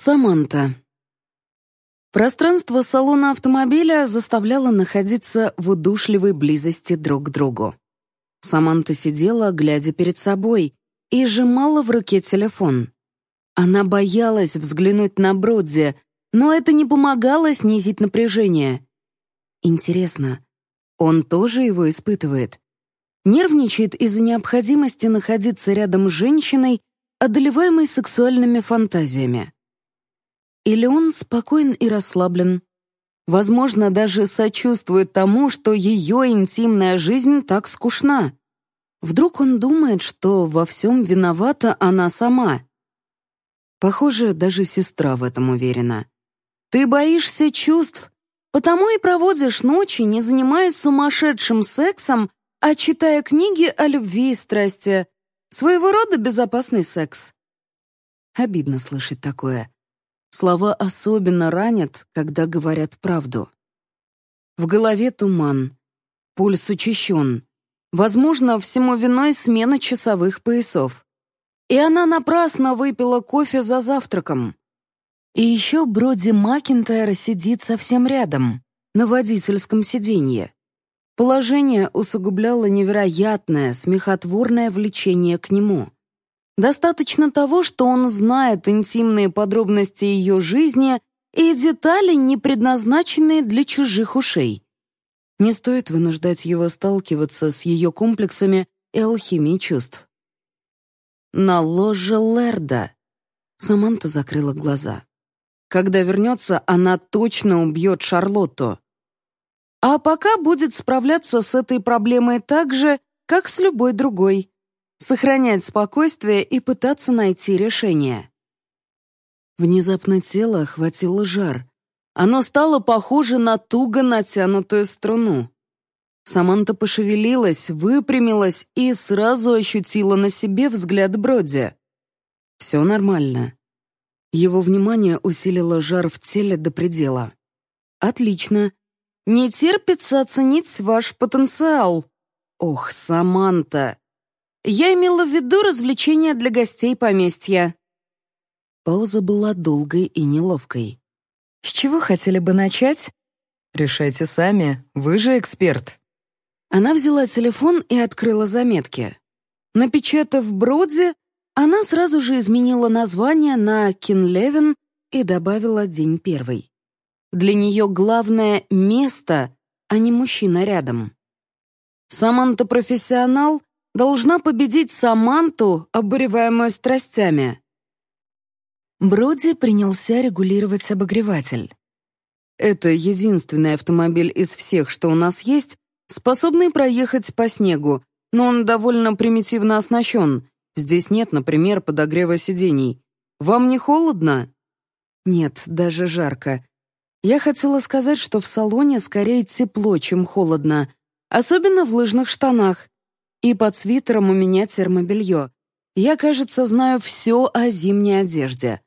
Саманта. Пространство салона автомобиля заставляло находиться в удушливой близости друг к другу. Саманта сидела, глядя перед собой, и сжимала в руке телефон. Она боялась взглянуть на Бродзи, но это не помогало снизить напряжение. Интересно, он тоже его испытывает? Нервничает из-за необходимости находиться рядом с женщиной, одолеваемой сексуальными фантазиями. Или он спокоен и расслаблен. Возможно, даже сочувствует тому, что ее интимная жизнь так скучна. Вдруг он думает, что во всем виновата она сама. Похоже, даже сестра в этом уверена. Ты боишься чувств, потому и проводишь ночи, не занимаясь сумасшедшим сексом, а читая книги о любви и страсти. Своего рода безопасный секс. Обидно слышать такое. Слова особенно ранят, когда говорят правду. В голове туман. Пульс учащен. Возможно, всему виной смена часовых поясов. И она напрасно выпила кофе за завтраком. И еще Броди Макинтайр сидит совсем рядом, на водительском сиденье. Положение усугубляло невероятное, смехотворное влечение к нему. Достаточно того, что он знает интимные подробности ее жизни и детали, не предназначенные для чужих ушей. Не стоит вынуждать его сталкиваться с ее комплексами и алхимией чувств. На ложе Лерда. Саманта закрыла глаза. Когда вернется, она точно убьет Шарлотту. А пока будет справляться с этой проблемой так же, как с любой другой сохранять спокойствие и пытаться найти решение. Внезапно тело охватило жар. Оно стало похоже на туго натянутую струну. Саманта пошевелилась, выпрямилась и сразу ощутила на себе взгляд Броди. Все нормально. Его внимание усилило жар в теле до предела. «Отлично. Не терпится оценить ваш потенциал. Ох, Саманта, я имела в виду развлечения для гостей поместья». Пауза была долгой и неловкой. «С чего хотели бы начать?» «Решайте сами, вы же эксперт». Она взяла телефон и открыла заметки. Напечатав Бродзи, она сразу же изменила название на Кинлевен и добавила день первый. Для нее главное — место, а не мужчина рядом. Саманта профессионал должна победить Саманту, обуреваемую страстями. Броди принялся регулировать обогреватель. Это единственный автомобиль из всех, что у нас есть, способный проехать по снегу, но он довольно примитивно оснащен. Здесь нет, например, подогрева сидений. Вам не холодно? Нет, даже жарко. Я хотела сказать, что в салоне скорее тепло, чем холодно, особенно в лыжных штанах. И под свитером у меня термобелье. Я, кажется, знаю все о зимней одежде.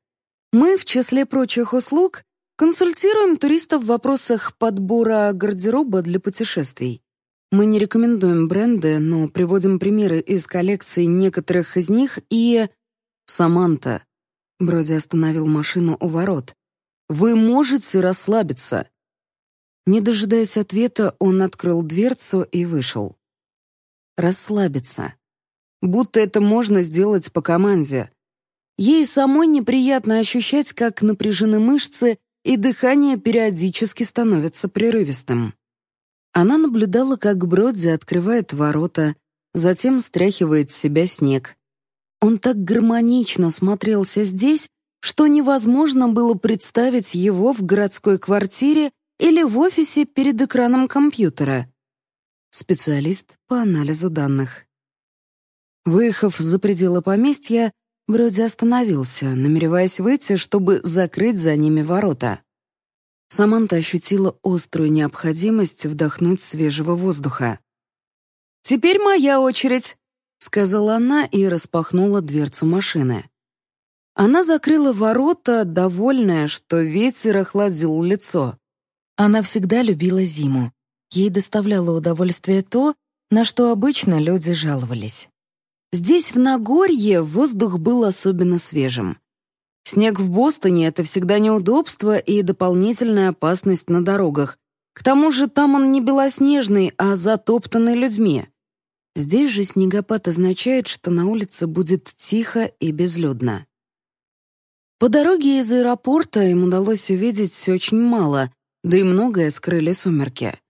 Мы, в числе прочих услуг, консультируем туристов в вопросах подбора гардероба для путешествий. Мы не рекомендуем бренды, но приводим примеры из коллекций некоторых из них и... Саманта. Броди остановил машину у ворот. «Вы можете расслабиться?» Не дожидаясь ответа, он открыл дверцу и вышел расслабиться. Будто это можно сделать по команде. Ей самой неприятно ощущать, как напряжены мышцы, и дыхание периодически становится прерывистым. Она наблюдала, как Бродзи открывает ворота, затем стряхивает с себя снег. Он так гармонично смотрелся здесь, что невозможно было представить его в городской квартире или в офисе перед экраном компьютера специалист по анализу данных. Выехав за пределы поместья, Броди остановился, намереваясь выйти, чтобы закрыть за ними ворота. Саманта ощутила острую необходимость вдохнуть свежего воздуха. «Теперь моя очередь», — сказала она и распахнула дверцу машины. Она закрыла ворота, довольная, что ветер охладил лицо. Она всегда любила зиму. Ей доставляло удовольствие то, на что обычно люди жаловались. Здесь, в Нагорье, воздух был особенно свежим. Снег в Бостоне — это всегда неудобство и дополнительная опасность на дорогах. К тому же там он не белоснежный, а затоптанный людьми. Здесь же снегопад означает, что на улице будет тихо и безлюдно. По дороге из аэропорта им удалось увидеть очень мало, да и многое скрыли сумерки.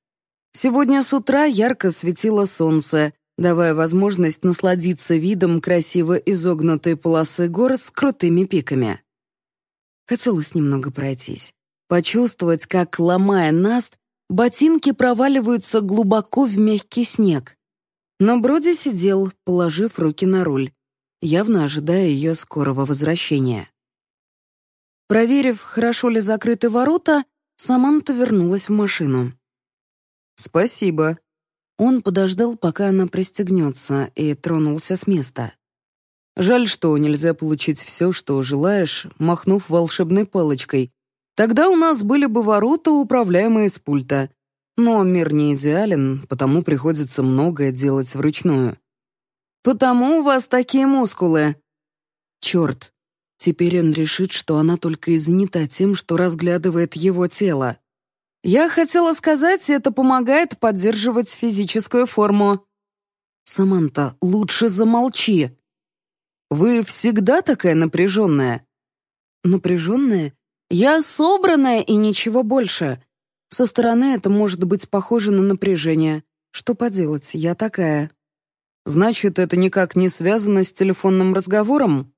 Сегодня с утра ярко светило солнце, давая возможность насладиться видом красиво изогнутой полосы гор с крутыми пиками. Хотелось немного пройтись, почувствовать, как, ломая наст, ботинки проваливаются глубоко в мягкий снег. Но Броди сидел, положив руки на руль, явно ожидая ее скорого возвращения. Проверив, хорошо ли закрыты ворота, Саманта вернулась в машину. «Спасибо», он подождал, пока она пристегнется, и тронулся с места. Жаль, что нельзя получить все, что желаешь, махнув волшебной палочкой. Тогда у нас были бы ворота, управляемые с пульта. Но мир не идеален, потому приходится многое делать вручную. «Потому у вас такие мускулы!» Черт, теперь он решит, что она только и занята тем, что разглядывает его тело. Я хотела сказать, это помогает поддерживать физическую форму. Саманта, лучше замолчи. Вы всегда такая напряженная? Напряженная? Я собранная и ничего больше. Со стороны это может быть похоже на напряжение. Что поделать, я такая. Значит, это никак не связано с телефонным разговором?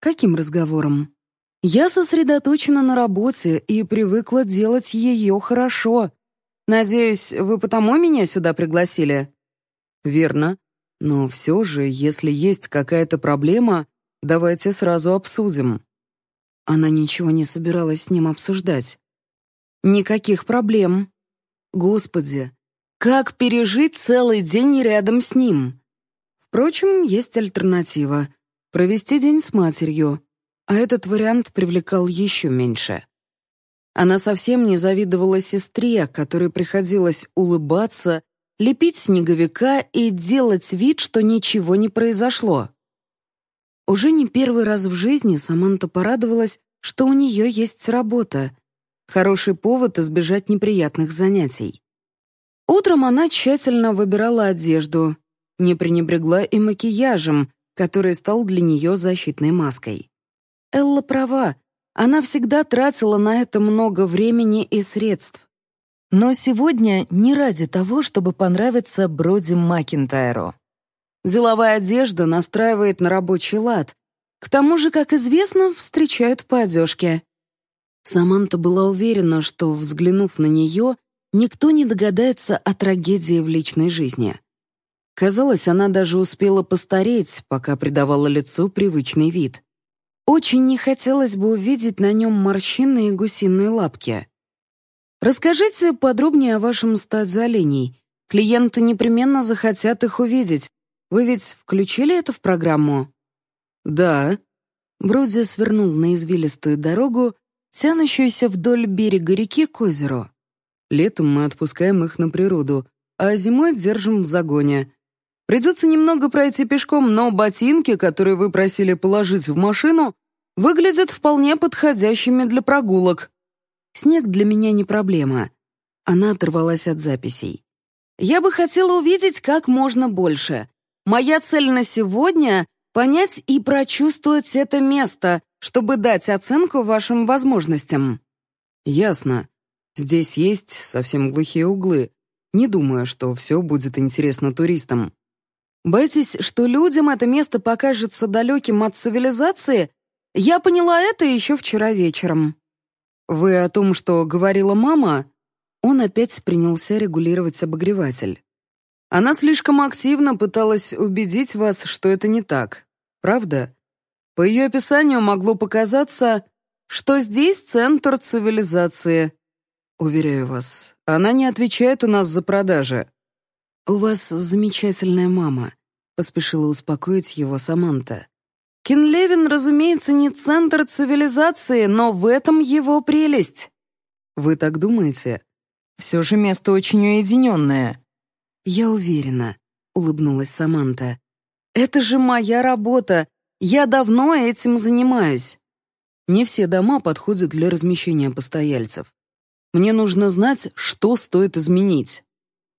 Каким разговором? Я сосредоточена на работе и привыкла делать ее хорошо. Надеюсь, вы потому меня сюда пригласили?» «Верно. Но все же, если есть какая-то проблема, давайте сразу обсудим». Она ничего не собиралась с ним обсуждать. «Никаких проблем. Господи, как пережить целый день рядом с ним?» Впрочем, есть альтернатива — провести день с матерью а этот вариант привлекал еще меньше. Она совсем не завидовала сестре, которой приходилось улыбаться, лепить снеговика и делать вид, что ничего не произошло. Уже не первый раз в жизни Саманта порадовалась, что у нее есть работа. Хороший повод избежать неприятных занятий. Утром она тщательно выбирала одежду, не пренебрегла и макияжем, который стал для нее защитной маской. Элла права, она всегда тратила на это много времени и средств. Но сегодня не ради того, чтобы понравиться Броди Макинтайру. Деловая одежда настраивает на рабочий лад. К тому же, как известно, встречают по одежке. Саманта была уверена, что, взглянув на нее, никто не догадается о трагедии в личной жизни. Казалось, она даже успела постареть, пока придавала лицу привычный вид. Очень не хотелось бы увидеть на нем морщины и гусиные лапки. Расскажите подробнее о вашем стаде оленей. Клиенты непременно захотят их увидеть. Вы ведь включили это в программу? Да. Броди свернул на извилистую дорогу, тянущуюся вдоль берега реки к озеру. Летом мы отпускаем их на природу, а зимой держим в загоне. Придется немного пройти пешком, но ботинки, которые вы просили положить в машину, выглядят вполне подходящими для прогулок. Снег для меня не проблема. Она оторвалась от записей. Я бы хотела увидеть как можно больше. Моя цель на сегодня — понять и прочувствовать это место, чтобы дать оценку вашим возможностям. Ясно. Здесь есть совсем глухие углы. Не думаю, что все будет интересно туристам. Боитесь, что людям это место покажется далеким от цивилизации? Я поняла это еще вчера вечером. Вы о том, что говорила мама? Он опять принялся регулировать обогреватель. Она слишком активно пыталась убедить вас, что это не так. Правда? По ее описанию могло показаться, что здесь центр цивилизации. Уверяю вас, она не отвечает у нас за продажи. «У вас замечательная мама», — поспешила успокоить его Саманта. «Кинлевин, разумеется, не центр цивилизации, но в этом его прелесть». «Вы так думаете? Все же место очень уединенное». «Я уверена», — улыбнулась Саманта. «Это же моя работа. Я давно этим занимаюсь». Не все дома подходят для размещения постояльцев. Мне нужно знать, что стоит изменить.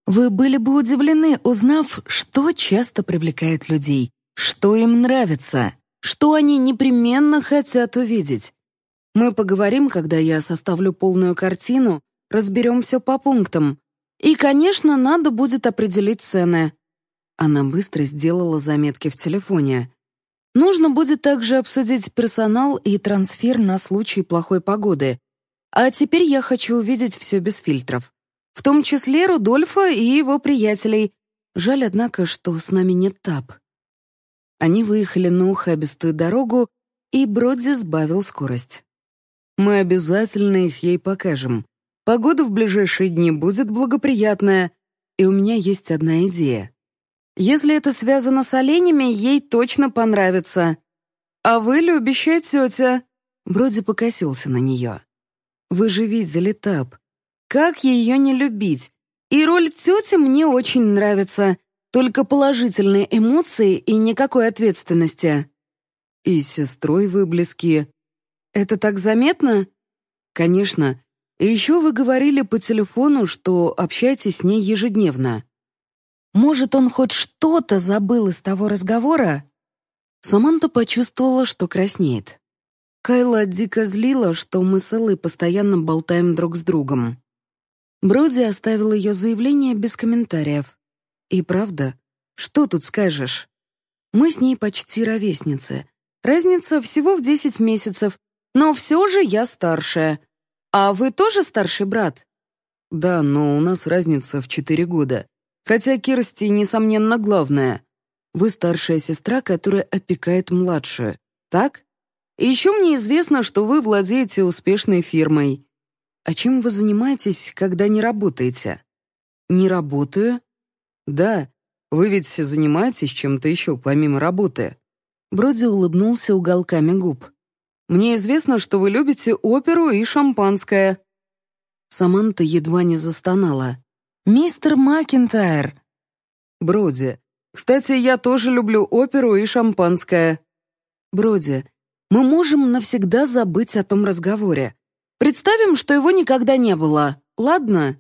Вы были бы удивлены, узнав, что часто привлекает людей, что им нравится, что они непременно хотят увидеть. Мы поговорим, когда я составлю полную картину, разберем все по пунктам. И, конечно, надо будет определить цены. Она быстро сделала заметки в телефоне. Нужно будет также обсудить персонал и трансфер на случай плохой погоды. А теперь я хочу увидеть все без фильтров. В том числе Рудольфа и его приятелей. Жаль, однако, что с нами нет ТАП. Они выехали на ухабистую дорогу, и Бродзи сбавил скорость. «Мы обязательно их ей покажем. Погода в ближайшие дни будет благоприятная, и у меня есть одна идея. Если это связано с оленями, ей точно понравится. А вы любящая тетя». Броди покосился на нее. «Вы же видели Тап. Как ее не любить? И роль тети мне очень нравится. Только положительные эмоции и никакой ответственности». «И с сестрой вы близки». «Это так заметно?» «Конечно. И еще вы говорили по телефону, что общаетесь с ней ежедневно». Может, он хоть что-то забыл из того разговора? Саманта почувствовала, что краснеет. Кайла дико злила, что мы с Эллой постоянно болтаем друг с другом. Броди оставил ее заявление без комментариев. И правда, что тут скажешь? Мы с ней почти ровесницы. Разница всего в 10 месяцев, но все же я старшая. А вы тоже старший брат? Да, но у нас разница в 4 года. Хотя Кирсти, несомненно, главная. Вы старшая сестра, которая опекает младшую, так? И еще мне известно, что вы владеете успешной фирмой. А чем вы занимаетесь, когда не работаете? Не работаю? Да, вы ведь занимаетесь чем-то еще, помимо работы. Броди улыбнулся уголками губ. Мне известно, что вы любите оперу и шампанское. Саманта едва не застонала. «Мистер Макентайр!» «Броди. Кстати, я тоже люблю оперу и шампанское». «Броди, мы можем навсегда забыть о том разговоре. Представим, что его никогда не было, ладно?»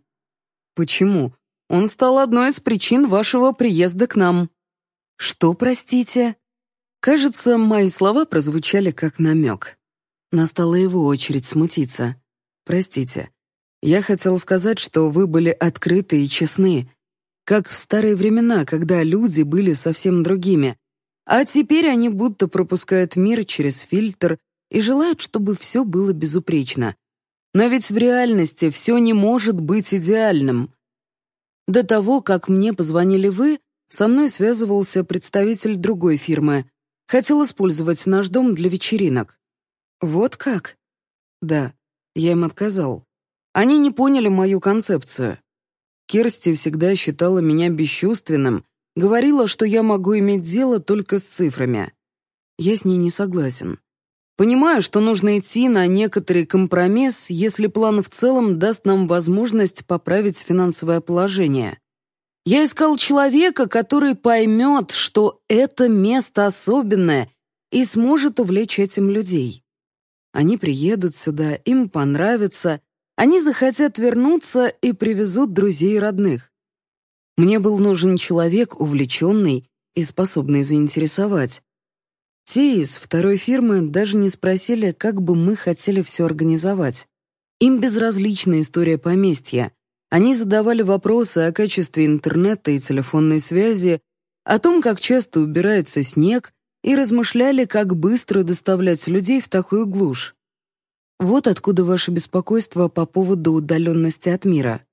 «Почему? Он стал одной из причин вашего приезда к нам». «Что, простите?» Кажется, мои слова прозвучали как намек. Настала его очередь смутиться. «Простите, я хотел сказать, что вы были открыты и честны, как в старые времена, когда люди были совсем другими. А теперь они будто пропускают мир через фильтр и желают, чтобы все было безупречно. Но ведь в реальности все не может быть идеальным. До того, как мне позвонили вы, со мной связывался представитель другой фирмы. Хотел использовать наш дом для вечеринок. Вот как? Да, я им отказал. Они не поняли мою концепцию. Керсти всегда считала меня бесчувственным, говорила, что я могу иметь дело только с цифрами. Я с ней не согласен. Понимаю, что нужно идти на некоторый компромисс, если план в целом даст нам возможность поправить финансовое положение. Я искал человека, который поймет, что это место особенное и сможет увлечь этим людей. Они приедут сюда, им понравится, они захотят вернуться и привезут друзей и родных. Мне был нужен человек, увлеченный и способный заинтересовать. Те из второй фирмы даже не спросили, как бы мы хотели все организовать. Им безразлична история поместья. Они задавали вопросы о качестве интернета и телефонной связи, о том, как часто убирается снег, и размышляли, как быстро доставлять людей в такую глушь. Вот откуда ваше беспокойство по поводу удаленности от мира.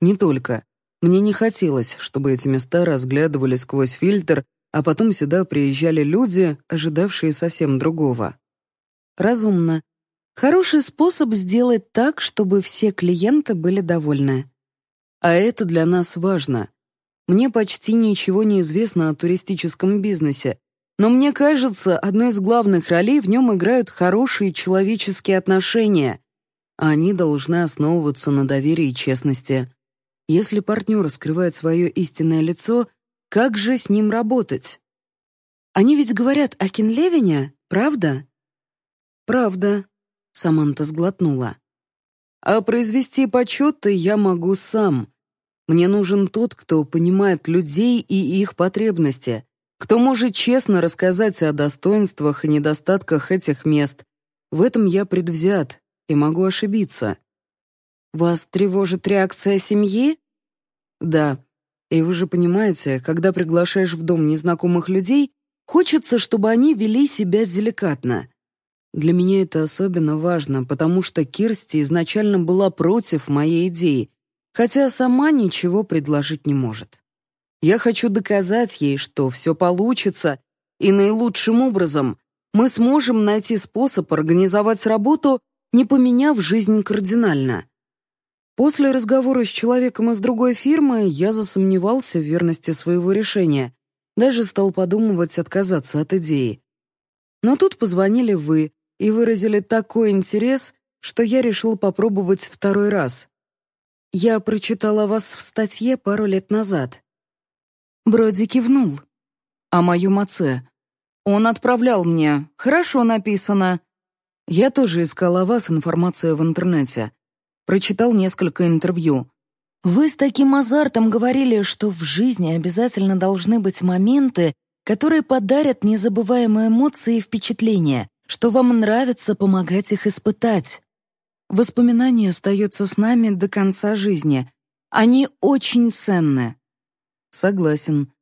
Не только. Мне не хотелось, чтобы эти места разглядывали сквозь фильтр, а потом сюда приезжали люди, ожидавшие совсем другого. Разумно. Хороший способ сделать так, чтобы все клиенты были довольны. А это для нас важно. Мне почти ничего не известно о туристическом бизнесе, но мне кажется, одной из главных ролей в нем играют хорошие человеческие отношения. Они должны основываться на доверии и честности. Если партнер скрывает свое истинное лицо, как же с ним работать? Они ведь говорят о Кенлевине, правда? правда», — Саманта сглотнула. «А произвести подсчеты я могу сам. Мне нужен тот, кто понимает людей и их потребности, кто может честно рассказать о достоинствах и недостатках этих мест. В этом я предвзят и могу ошибиться». «Вас тревожит реакция семьи?» «Да. И вы же понимаете, когда приглашаешь в дом незнакомых людей, хочется, чтобы они вели себя деликатно. Для меня это особенно важно, потому что Кирсти изначально была против моей идеи, хотя сама ничего предложить не может. Я хочу доказать ей, что все получится, и наилучшим образом мы сможем найти способ организовать работу, не поменяв жизнь кардинально. После разговора с человеком из другой фирмы я засомневался в верности своего решения, даже стал подумывать отказаться от идеи. Но тут позвонили вы и выразили такой интерес, что я решил попробовать второй раз. Я прочитала вас в статье пару лет назад. Броди кивнул. О моем отце. Он отправлял мне. Хорошо написано. Я тоже искала вас информацию в интернете. Прочитал несколько интервью. Вы с таким азартом говорили, что в жизни обязательно должны быть моменты, которые подарят незабываемые эмоции и впечатления, что вам нравится помогать их испытать. Воспоминания остаются с нами до конца жизни. Они очень ценны. Согласен.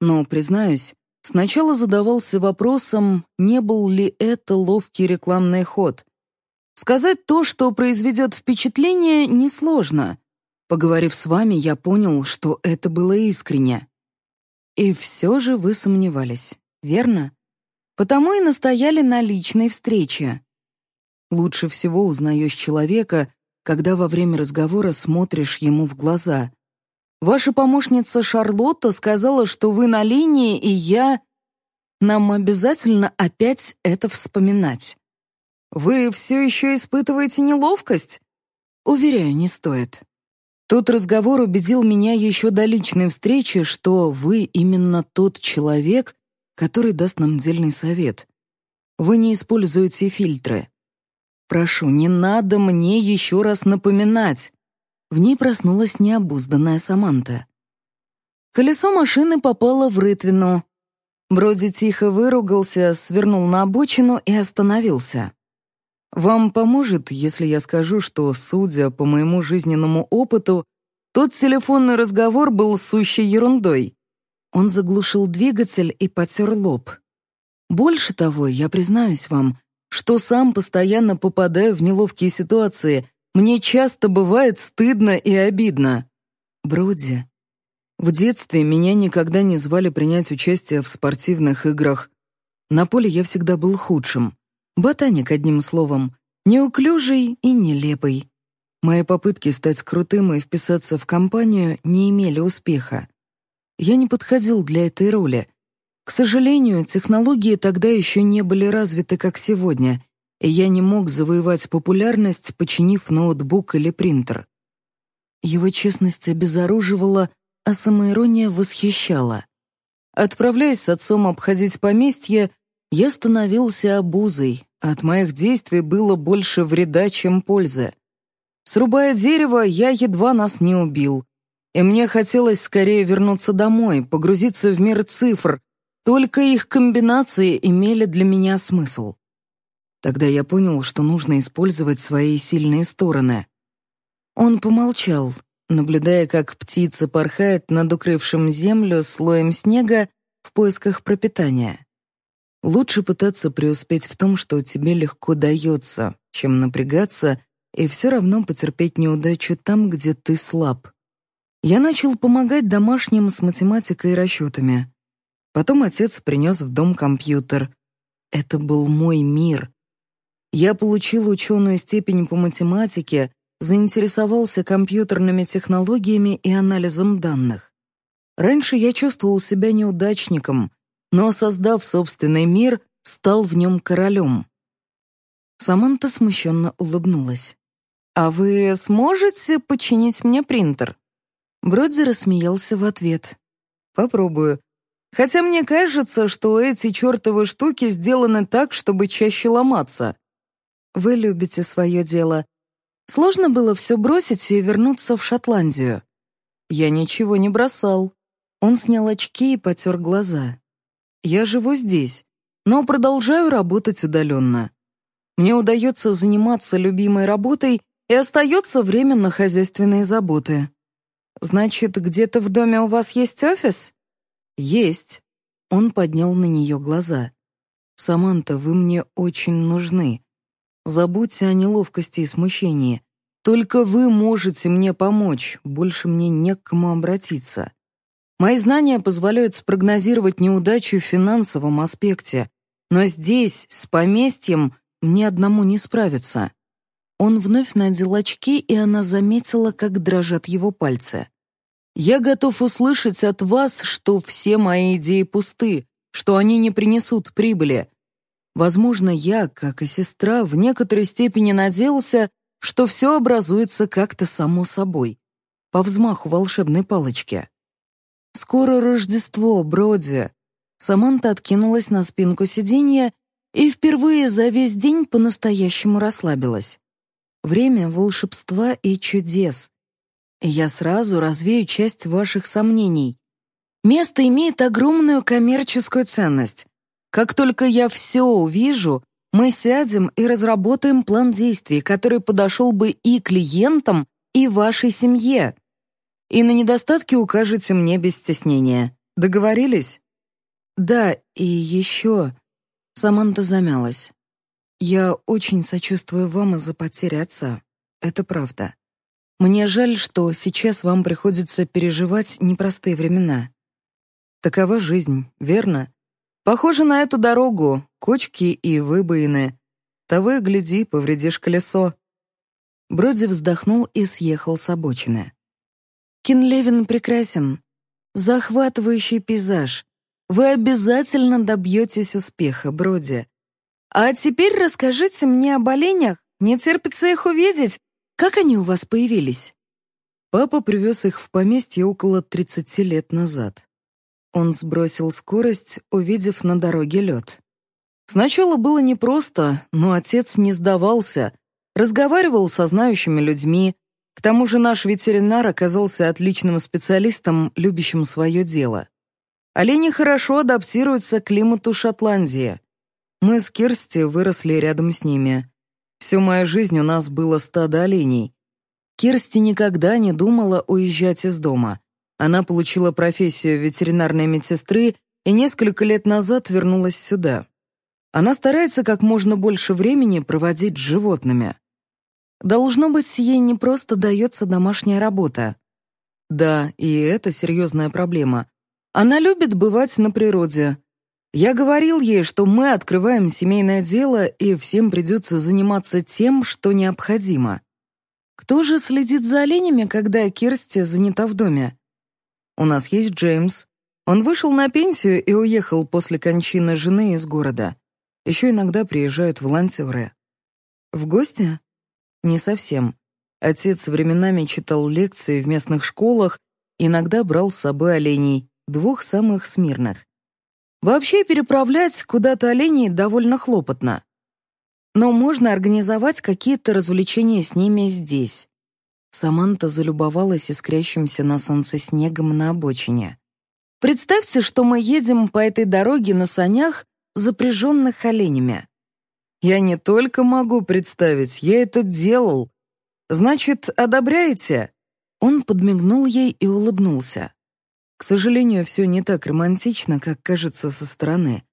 Но, признаюсь, сначала задавался вопросом, не был ли это ловкий рекламный ход. Сказать то, что произведет впечатление, несложно. Поговорив с вами, я понял, что это было искренне. И все же вы сомневались, верно? Потому и настояли на личной встрече. Лучше всего узнаешь человека, когда во время разговора смотришь ему в глаза. Ваша помощница Шарлотта сказала, что вы на линии, и я... Нам обязательно опять это вспоминать. Вы все еще испытываете неловкость? Уверяю, не стоит. Тот разговор убедил меня еще до личной встречи, что вы именно тот человек, который даст нам дельный совет. Вы не используете фильтры. Прошу, не надо мне еще раз напоминать. В ней проснулась необузданная Саманта. Колесо машины попало в рытвину. Броди тихо выругался, свернул на обочину и остановился. Вам поможет, если я скажу, что, судя по моему жизненному опыту, тот телефонный разговор был сущей ерундой. Он заглушил двигатель и потер лоб. Больше того, я признаюсь вам, что сам постоянно попадаю в неловкие ситуации. Мне часто бывает стыдно и обидно. Броди. В детстве меня никогда не звали принять участие в спортивных играх. На поле я всегда был худшим. Ботаник, одним словом, неуклюжий и нелепый. Мои попытки стать крутым и вписаться в компанию не имели успеха. Я не подходил для этой роли. К сожалению, технологии тогда еще не были развиты, как сегодня, и я не мог завоевать популярность, починив ноутбук или принтер. Его честность обезоруживала, а самоирония восхищала. Отправляясь с отцом обходить поместье, я становился обузой, от моих действий было больше вреда, чем пользы. Срубая дерево, я едва нас не убил. И мне хотелось скорее вернуться домой, погрузиться в мир цифр. Только их комбинации имели для меня смысл. Тогда я понял, что нужно использовать свои сильные стороны. Он помолчал, наблюдая, как птица порхает над укрывшим землю слоем снега в поисках пропитания. Лучше пытаться преуспеть в том, что тебе легко дается, чем напрягаться и все равно потерпеть неудачу там, где ты слаб. Я начал помогать домашним с математикой и расчетами. Потом отец принес в дом компьютер. Это был мой мир. Я получил ученую степень по математике, заинтересовался компьютерными технологиями и анализом данных. Раньше я чувствовал себя неудачником, но, создав собственный мир, стал в нем королем. Саманта смущенно улыбнулась. «А вы сможете починить мне принтер?» Бродзи рассмеялся в ответ. «Попробую. Хотя мне кажется, что эти чертовы штуки сделаны так, чтобы чаще ломаться. вы любите свое дело. Сложно было все бросить и вернуться в Шотландию?» «Я ничего не бросал». Он снял очки и потер глаза. «Я живу здесь, но продолжаю работать удаленно. Мне удается заниматься любимой работой и остается время на хозяйственные заботы. Значит, где-то в доме у вас есть офис? Есть. Он поднял на нее глаза. Саманта, вы мне очень нужны. Забудьте о неловкости и смущении. Только вы можете мне помочь, больше мне не к кому обратиться. Мои знания позволяют спрогнозировать неудачу в финансовом аспекте, но здесь, с поместьем, мне одному не справиться. Он вновь надел очки, и она заметила, как дрожат его пальцы. «Я готов услышать от вас, что все мои идеи пусты, что они не принесут прибыли. Возможно, я, как и сестра, в некоторой степени надеялся, что все образуется как-то само собой, по взмаху волшебной палочки. «Скоро Рождество, Броди!» Саманта откинулась на спинку сиденья и впервые за весь день по-настоящему расслабилась. Время волшебства и чудес. Я сразу развею часть ваших сомнений. Место имеет огромную коммерческую ценность. Как только я все увижу, мы сядем и разработаем план действий, который подошел бы и клиентам, и вашей семье. И на недостатки укажете мне без стеснения. Договорились? Да, и еще... Саманта замялась. «Я очень сочувствую вам из-за потери отца. Это правда. Мне жаль, что сейчас вам приходится переживать непростые времена. Такова жизнь, верно? Похоже на эту дорогу, кочки и выбоины. Того и гляди, повредишь колесо». Броди вздохнул и съехал с обочины. «Кинлевин прекрасен. Захватывающий пейзаж. Вы обязательно добьетесь успеха, Броди. А теперь расскажите мне об оленях. Не терпится их увидеть. Как они у вас появились?» Папа привез их в поместье около 30 лет назад. Он сбросил скорость, увидев на дороге лед. Сначала было непросто, но отец не сдавался, разговаривал со знающими людьми. К тому же наш ветеринар оказался отличным специалистом, любящим свое дело. Олени хорошо адаптируются к климату Шотландии. Мы с Кирсти выросли рядом с ними. Всю мою жизнь у нас было стадо оленей. Кирсти никогда не думала уезжать из дома. Она получила профессию ветеринарной медсестры и несколько лет назад вернулась сюда. Она старается как можно больше времени проводить с животными. Должно быть, ей не просто дается домашняя работа. Да, и это серьезная проблема. Она любит бывать на природе. Я говорил ей, что мы открываем семейное дело, и всем придется заниматься тем, что необходимо. Кто же следит за оленями, когда Кирсти занята в доме? У нас есть Джеймс. Он вышел на пенсию и уехал после кончины жены из города. Еще иногда приезжают волонтеры. В гости? Не совсем. Отец временами читал лекции в местных школах, иногда брал с собой оленей, двух самых смирных. Вообще переправлять куда-то оленей довольно хлопотно. Но можно организовать какие-то развлечения с ними здесь. Саманта залюбовалась искрящимся на солнце снегом на обочине. Представьте, что мы едем по этой дороге на санях, запряженных оленями. Я не только могу представить, я это делал. Значит, одобряете? Он подмигнул ей и улыбнулся. К сожалению, все не так романтично, как кажется со стороны.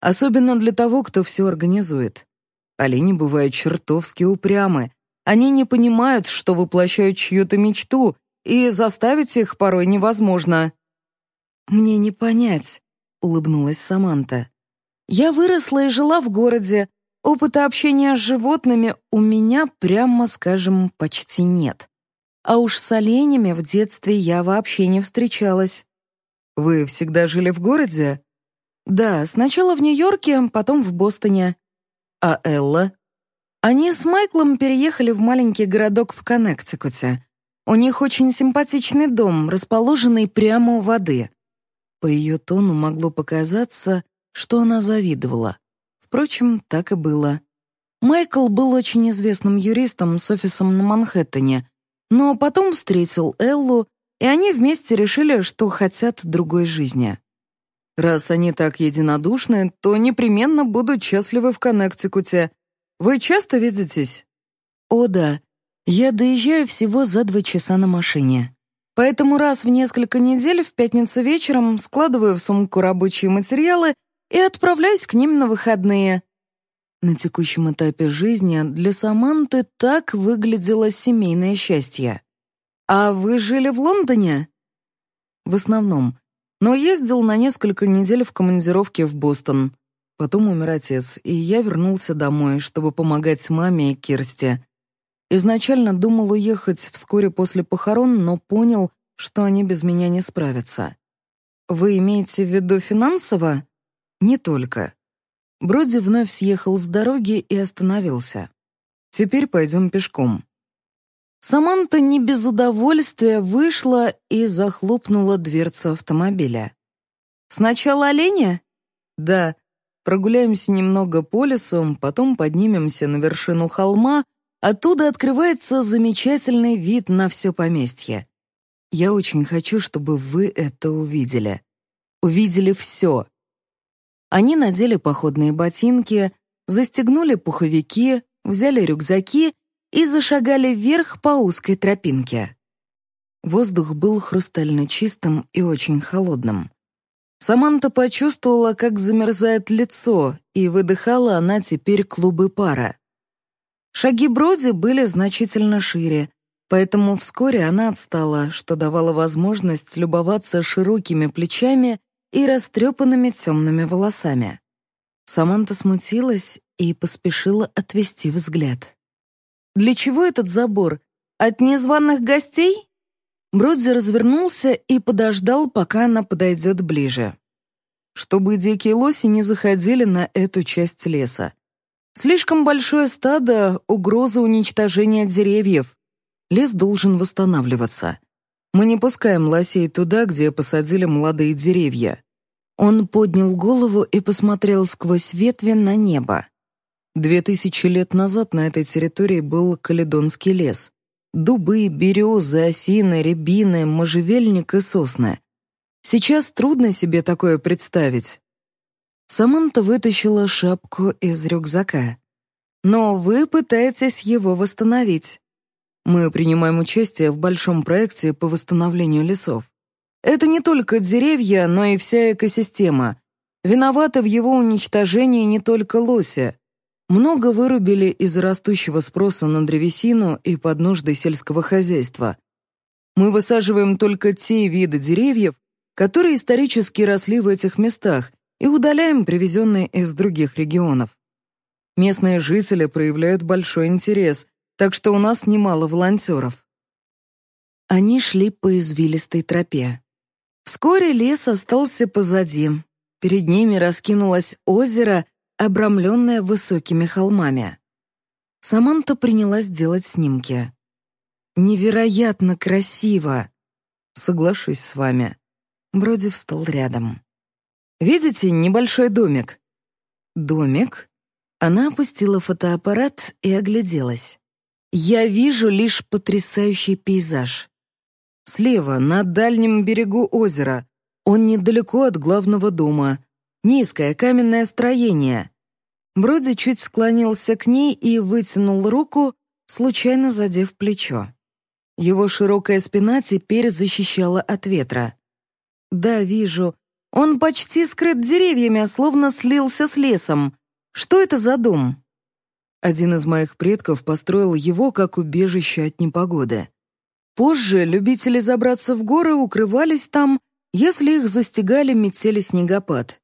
Особенно для того, кто все организует. Олени бывают чертовски упрямы. Они не понимают, что воплощают чью-то мечту, и заставить их порой невозможно. «Мне не понять», — улыбнулась Саманта. «Я выросла и жила в городе. Опыта общения с животными у меня, прямо скажем, почти нет. А уж с оленями в детстве я вообще не встречалась. Вы всегда жили в городе? Да, сначала в Нью-Йорке, потом в Бостоне. А Элла? Они с Майклом переехали в маленький городок в Коннектикуте. У них очень симпатичный дом, расположенный прямо у воды. По ее тону могло показаться, что она завидовала. Впрочем, так и было. Майкл был очень известным юристом с офисом на Манхэттене, но потом встретил Эллу, и они вместе решили, что хотят другой жизни. Раз они так единодушны, то непременно будут счастливы в Коннектикуте. Вы часто видитесь? О, да. Я доезжаю всего за два часа на машине. Поэтому раз в несколько недель в пятницу вечером складываю в сумку рабочие материалы и отправляюсь к ним на выходные. На текущем этапе жизни для Саманты так выглядело семейное счастье. «А вы жили в Лондоне?» «В основном. Но ездил на несколько недель в командировке в Бостон. Потом умер отец, и я вернулся домой, чтобы помогать маме и Кирсте. Изначально думал уехать вскоре после похорон, но понял, что они без меня не справятся. Вы имеете в виду финансово? Не только. Броди вновь съехал с дороги и остановился. «Теперь пойдем пешком». Саманта не без удовольствия вышла и захлопнула дверцу автомобиля. «Сначала оленя?» «Да. Прогуляемся немного по лесу, потом поднимемся на вершину холма, оттуда открывается замечательный вид на все поместье. Я очень хочу, чтобы вы это увидели. Увидели все, они надели походные ботинки, застегнули пуховики, взяли рюкзаки и зашагали вверх по узкой тропинке. Воздух был хрустально чистым и очень холодным. Саманта почувствовала, как замерзает лицо, и выдыхала она теперь клубы пара. Шаги Броди были значительно шире, поэтому вскоре она отстала, что давало возможность любоваться широкими плечами и растрепанными темными волосами. Саманта смутилась и поспешила отвести взгляд. «Для чего этот забор? От незваных гостей?» Бродзи развернулся и подождал, пока она подойдет ближе. Чтобы дикие лоси не заходили на эту часть леса. Слишком большое стадо — угроза уничтожения деревьев. Лес должен восстанавливаться. Мы не пускаем лосей туда, где посадили молодые деревья». Он поднял голову и посмотрел сквозь ветви на небо. Две тысячи лет назад на этой территории был Каледонский лес. Дубы, березы, осины, рябины, можжевельник и сосны. Сейчас трудно себе такое представить. Саманта вытащила шапку из рюкзака. Но вы пытаетесь его восстановить. Мы принимаем участие в большом проекте по восстановлению лесов. Это не только деревья, но и вся экосистема. Виноваты в его уничтожении не только лоси. Много вырубили из растущего спроса на древесину и под нужды сельского хозяйства. Мы высаживаем только те виды деревьев, которые исторически росли в этих местах, и удаляем привезенные из других регионов. Местные жители проявляют большой интерес, так что у нас немало волонтеров. Они шли по извилистой тропе. Вскоре лес остался позади. Перед ними раскинулось озеро, обрамленное высокими холмами. Саманта принялась делать снимки. «Невероятно красиво!» «Соглашусь с вами». Броди встал рядом. «Видите небольшой домик?» «Домик?» Она опустила фотоаппарат и огляделась. Я вижу лишь потрясающий пейзаж. Слева, на дальнем берегу озера. Он недалеко от главного дома. Низкое каменное строение. Броди чуть склонился к ней и вытянул руку, случайно задев плечо. Его широкая спина теперь защищала от ветра. «Да, вижу. Он почти скрыт деревьями, словно слился с лесом. Что это за дом?» Один из моих предков построил его как убежище от непогоды. Позже любители забраться в горы укрывались там, если их застигали метели снегопад.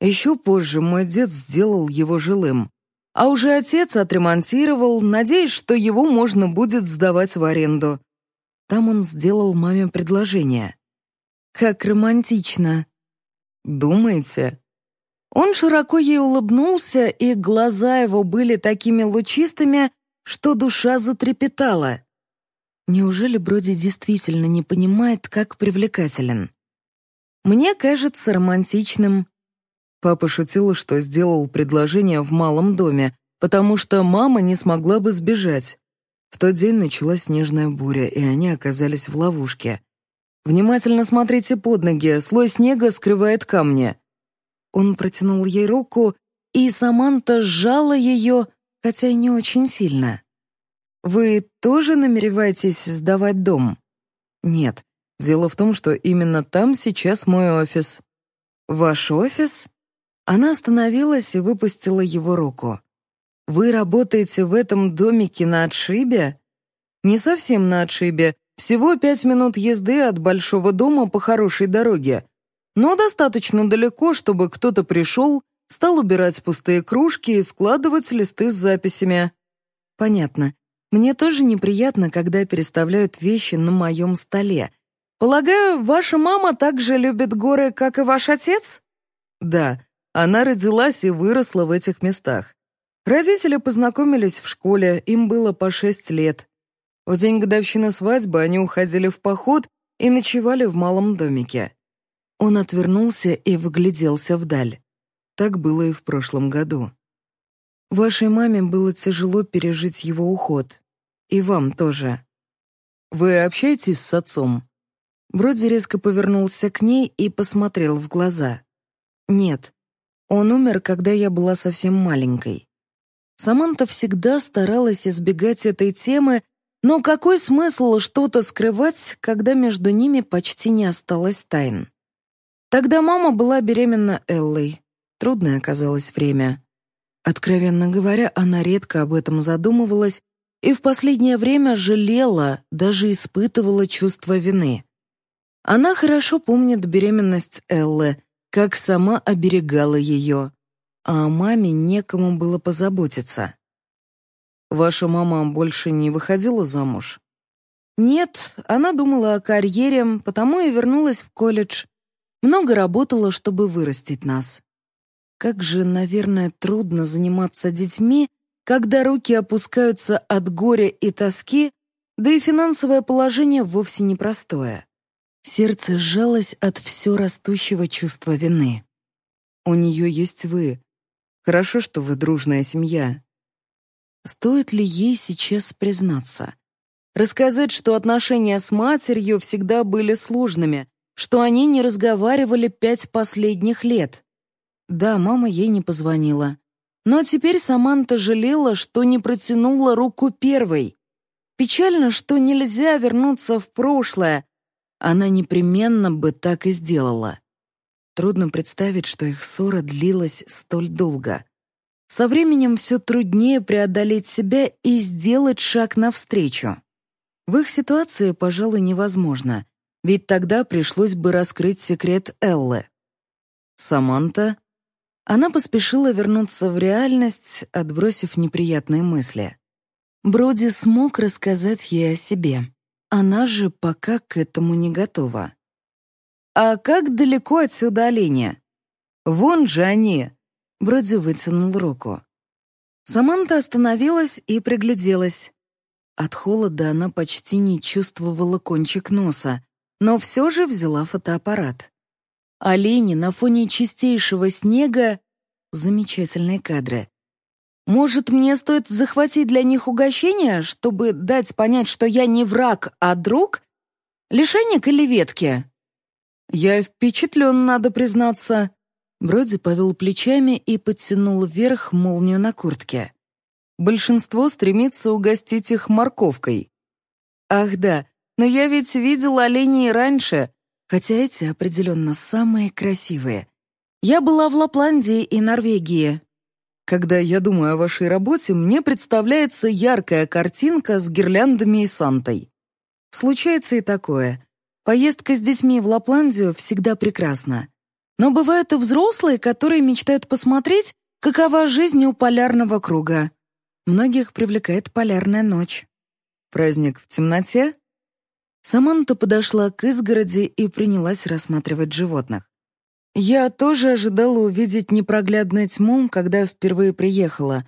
Еще позже мой дед сделал его жилым. А уже отец отремонтировал, надеясь, что его можно будет сдавать в аренду. Там он сделал маме предложение. «Как романтично!» «Думаете?» Он широко ей улыбнулся, и глаза его были такими лучистыми, что душа затрепетала. Неужели Броди действительно не понимает, как привлекателен? Мне кажется романтичным. Папа шутил, что сделал предложение в малом доме, потому что мама не смогла бы сбежать. В тот день началась снежная буря, и они оказались в ловушке. Внимательно смотрите под ноги, слой снега скрывает камни. Он протянул ей руку, и Саманта сжала ее, хотя и не очень сильно. «Вы тоже намереваетесь сдавать дом?» «Нет. Дело в том, что именно там сейчас мой офис». «Ваш офис?» Она остановилась и выпустила его руку. «Вы работаете в этом домике на отшибе?» «Не совсем на отшибе. Всего пять минут езды от большого дома по хорошей дороге. Но достаточно далеко, чтобы кто-то пришел, стал убирать пустые кружки и складывать листы с записями». «Понятно. Мне тоже неприятно, когда переставляют вещи на моем столе. Полагаю, ваша мама так же любит горы, как и ваш отец?» «Да, она родилась и выросла в этих местах. Родители познакомились в школе, им было по шесть лет. В день годовщины свадьбы они уходили в поход и ночевали в малом домике. Он отвернулся и вгляделся вдаль. Так было и в прошлом году. Вашей маме было тяжело пережить его уход. И вам тоже. Вы общаетесь с отцом? Броди резко повернулся к ней и посмотрел в глаза. Нет, он умер, когда я была совсем маленькой. Саманта всегда старалась избегать этой темы, но какой смысл что-то скрывать, когда между ними почти не осталось тайн? Тогда мама была беременна Эллой. Трудное оказалось время. Откровенно говоря, она редко об этом задумывалась и в последнее время жалела, даже испытывала чувство вины. Она хорошо помнит беременность Эллы, как сама оберегала ее, а о маме некому было позаботиться. «Ваша мама больше не выходила замуж?» «Нет, она думала о карьере, потому и вернулась в колледж. Много работала, чтобы вырастить нас. Как же, наверное, трудно заниматься детьми, когда руки опускаются от горя и тоски, да и финансовое положение вовсе непростое. Сердце сжалось от все растущего чувства вины. «У нее есть вы. Хорошо, что вы дружная семья». Стоит ли ей сейчас признаться? Рассказать, что отношения с матерью всегда были сложными, что они не разговаривали пять последних лет. Да, мама ей не позвонила. Но теперь Саманта жалела, что не протянула руку первой. Печально, что нельзя вернуться в прошлое, она непременно бы так и сделала. Трудно представить, что их ссора длилась столь долго. Со временем все труднее преодолеть себя и сделать шаг навстречу. В их ситуации, пожалуй, невозможно, ведь тогда пришлось бы раскрыть секрет Эллы. Саманта. Она поспешила вернуться в реальность, отбросив неприятные мысли. Броди смог рассказать ей о себе. Она же пока к этому не готова. «А как далеко отсюда олени?» «Вон же они!» Броди вытянул руку. Саманта остановилась и пригляделась. От холода она почти не чувствовала кончик носа, но все же взяла фотоаппарат. Олени на фоне чистейшего снега — замечательные кадры. Может, мне стоит захватить для них угощение, чтобы дать понять, что я не враг, а друг? Лишайник или ветки? Я впечатлен, надо признаться. Броди повел плечами и подтянул вверх молнию на куртке. Большинство стремится угостить их морковкой. Ах да, но я ведь видел оленей раньше, хотя эти определенно самые красивые. Я была в Лапландии и Норвегии, когда я думаю о вашей работе, мне представляется яркая картинка с гирляндами и Сантой. Случается и такое. Поездка с детьми в Лапландию всегда прекрасна. Но бывают и взрослые, которые мечтают посмотреть, какова жизнь у полярного круга. Многих привлекает полярная ночь. Праздник в темноте? Саманта подошла к изгороди и принялась рассматривать животных. Я тоже ожидала увидеть непроглядную тьму, когда впервые приехала.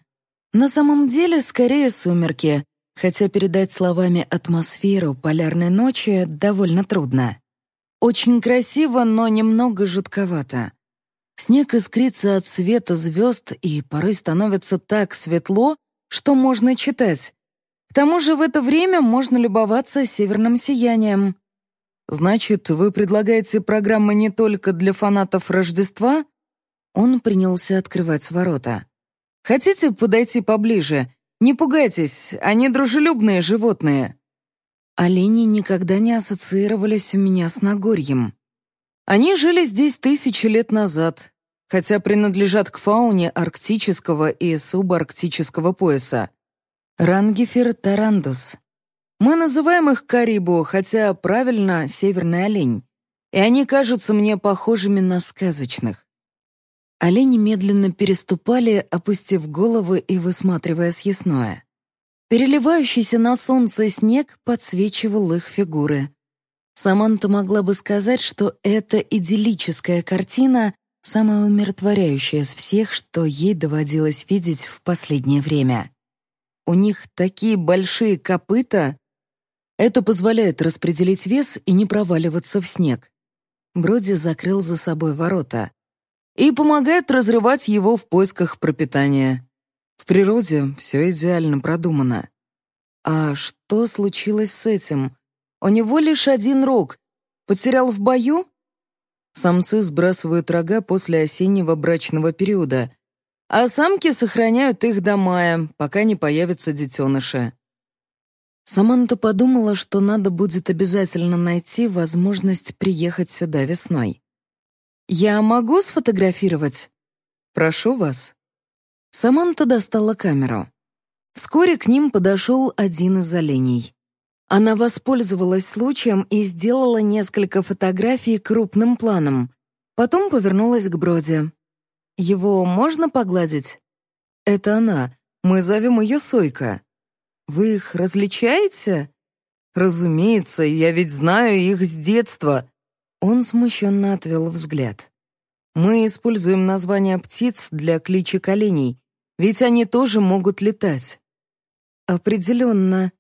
На самом деле, скорее сумерки, хотя передать словами атмосферу полярной ночи довольно трудно. Очень красиво, но немного жутковато. Снег искрится от света звезд и порой становится так светло, что можно читать. Тому же в это время можно любоваться северным сиянием. «Значит, вы предлагаете программы не только для фанатов Рождества?» Он принялся открывать ворота. «Хотите подойти поближе? Не пугайтесь, они дружелюбные животные». Олени никогда не ассоциировались у меня с Нагорьем. Они жили здесь тысячи лет назад, хотя принадлежат к фауне арктического и субарктического пояса. Рангифер тарандус. Мы называем их карибу, хотя правильно северный олень, и они кажутся мне похожими на сказочных. Олени медленно переступали, опустив головы и высматривая съестное. Переливающийся на солнце снег подсвечивал их фигуры. Саманта могла бы сказать, что эта идиллическая картина самая умиротворяющая из всех, что ей доводилось видеть в последнее время. У них такие большие копыта. Это позволяет распределить вес и не проваливаться в снег. Броди закрыл за собой ворота. И помогает разрывать его в поисках пропитания. В природе все идеально продумано. А что случилось с этим? У него лишь один рог. Потерял в бою? Самцы сбрасывают рога после осеннего брачного периода, а самки сохраняют их до мая, пока не появятся детеныши. Саманта подумала, что надо будет обязательно найти возможность приехать сюда весной. «Я могу сфотографировать?» «Прошу вас». Саманта достала камеру. Вскоре к ним подошел один из оленей. Она воспользовалась случаем и сделала несколько фотографий крупным планом. Потом повернулась к Броди. Его можно погладить? Это она. Мы зовем ее Сойка. Вы их различаете? Разумеется, я ведь знаю их с детства. Он смущенно отвел взгляд. Мы используем названия птиц для кличек оленей, ведь они тоже могут летать. Определенно.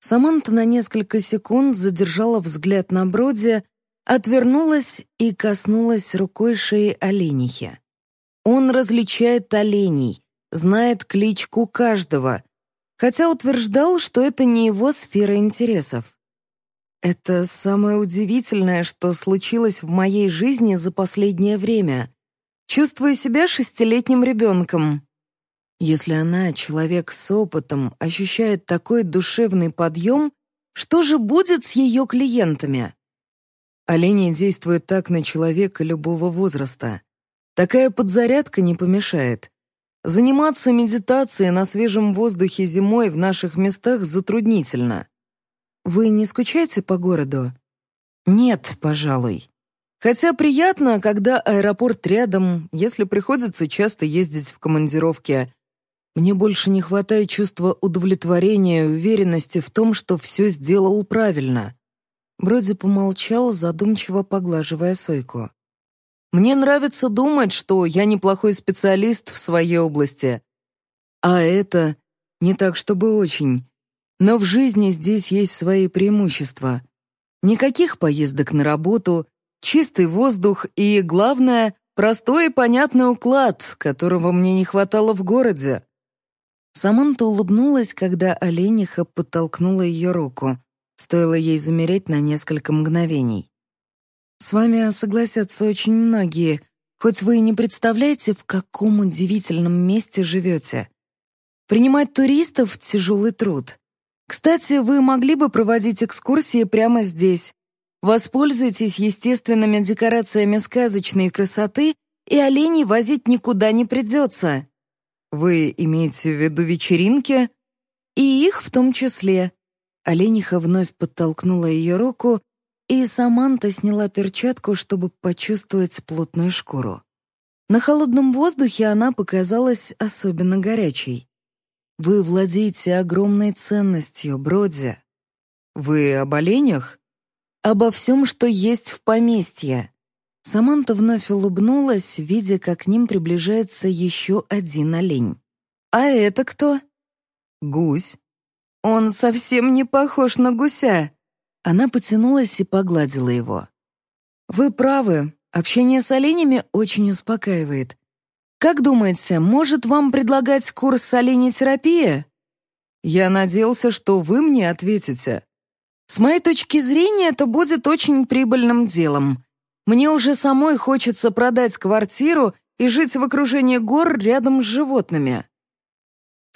Саманта на несколько секунд задержала взгляд на Броди, отвернулась и коснулась рукой шеи оленихи. Он различает оленей, знает кличку каждого, хотя утверждал, что это не его сфера интересов. Это самое удивительное, что случилось в моей жизни за последнее время. Чувствую себя шестилетним ребенком. Если она, человек с опытом, ощущает такой душевный подъем, что же будет с ее клиентами? Олени действуют так на человека любого возраста. Такая подзарядка не помешает. Заниматься медитацией на свежем воздухе зимой в наших местах затруднительно. Вы не скучаете по городу? Нет, пожалуй. Хотя приятно, когда аэропорт рядом, если приходится часто ездить в командировке. Мне больше не хватает чувства удовлетворения и уверенности в том, что все сделал правильно. Броди помолчал, задумчиво поглаживая Сойку. Мне нравится думать, что я неплохой специалист в своей области. А это не так, чтобы очень. Но в жизни здесь есть свои преимущества. Никаких поездок на работу, чистый воздух и, главное, простой и понятный уклад, которого мне не хватало в городе. Саманта улыбнулась, когда олениха подтолкнула ее руку. Стоило ей замереть на несколько мгновений. С вами согласятся очень многие, хоть вы и не представляете, в каком удивительном месте живете. Принимать туристов — тяжелый труд. Кстати, вы могли бы проводить экскурсии прямо здесь. Воспользуйтесь естественными декорациями сказочной красоты, и оленей возить никуда не придется. Вы имеете в виду вечеринки? И их в том числе. Олениха вновь подтолкнула ее руку, и Саманта сняла перчатку, чтобы почувствовать плотную шкуру. На холодном воздухе она показалась особенно горячей. «Вы владеете огромной ценностью, Броди». «Вы об оленях?» «Обо всем, что есть в поместье». Саманта вновь улыбнулась, видя, как к ним приближается еще один олень. «А это кто?» «Гусь». «Он совсем не похож на гуся», она потянулась и погладила его. «Вы правы, Общение с оленями очень успокаивает. Как думаете, может вам предлагать курс оленетерапии? Я надеялся, что вы мне ответите. С моей точки зрения, это будет очень прибыльным делом. Мне уже самой хочется продать квартиру и жить в окружении гор рядом с животными.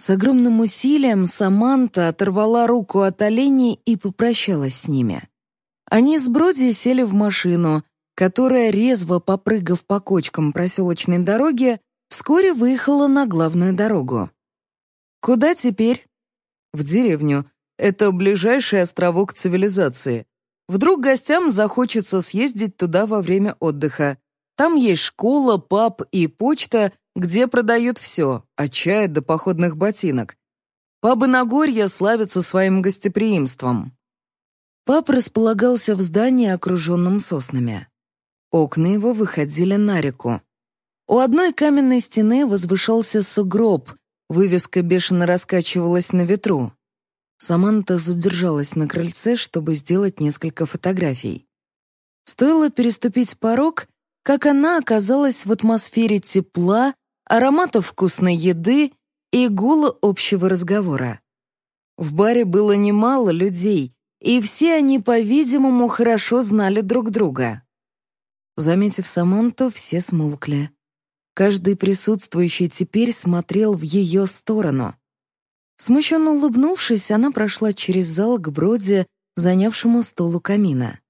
С огромным усилием Саманта оторвала руку от оленей и попрощалась с ними. Они с Броди сели в машину, которая, резво попрыгав по кочкам проселочной дороги, вскоре выехала на главную дорогу. «Куда теперь?» «В деревню. Это ближайший островок цивилизации. Вдруг гостям захочется съездить туда во время отдыха. Там есть школа, паб и почта, где продают все, от чая до походных ботинок. Пабы Нагорья славятся своим гостеприимством». Паб располагался в здании, окруженном соснами. Окна его выходили на реку. У одной каменной стены возвышался сугроб, вывеска бешено раскачивалась на ветру. Саманта задержалась на крыльце, чтобы сделать несколько фотографий. Стоило переступить порог, как она оказалась в атмосфере тепла, аромата вкусной еды и гула общего разговора. В баре было немало людей, и все они, по-видимому, хорошо знали друг друга. Заметив Саманту, все смолкли. Каждый присутствующий теперь смотрел в ее сторону. Смущенно улыбнувшись, она прошла через зал к Броди, занявшему стол у камина.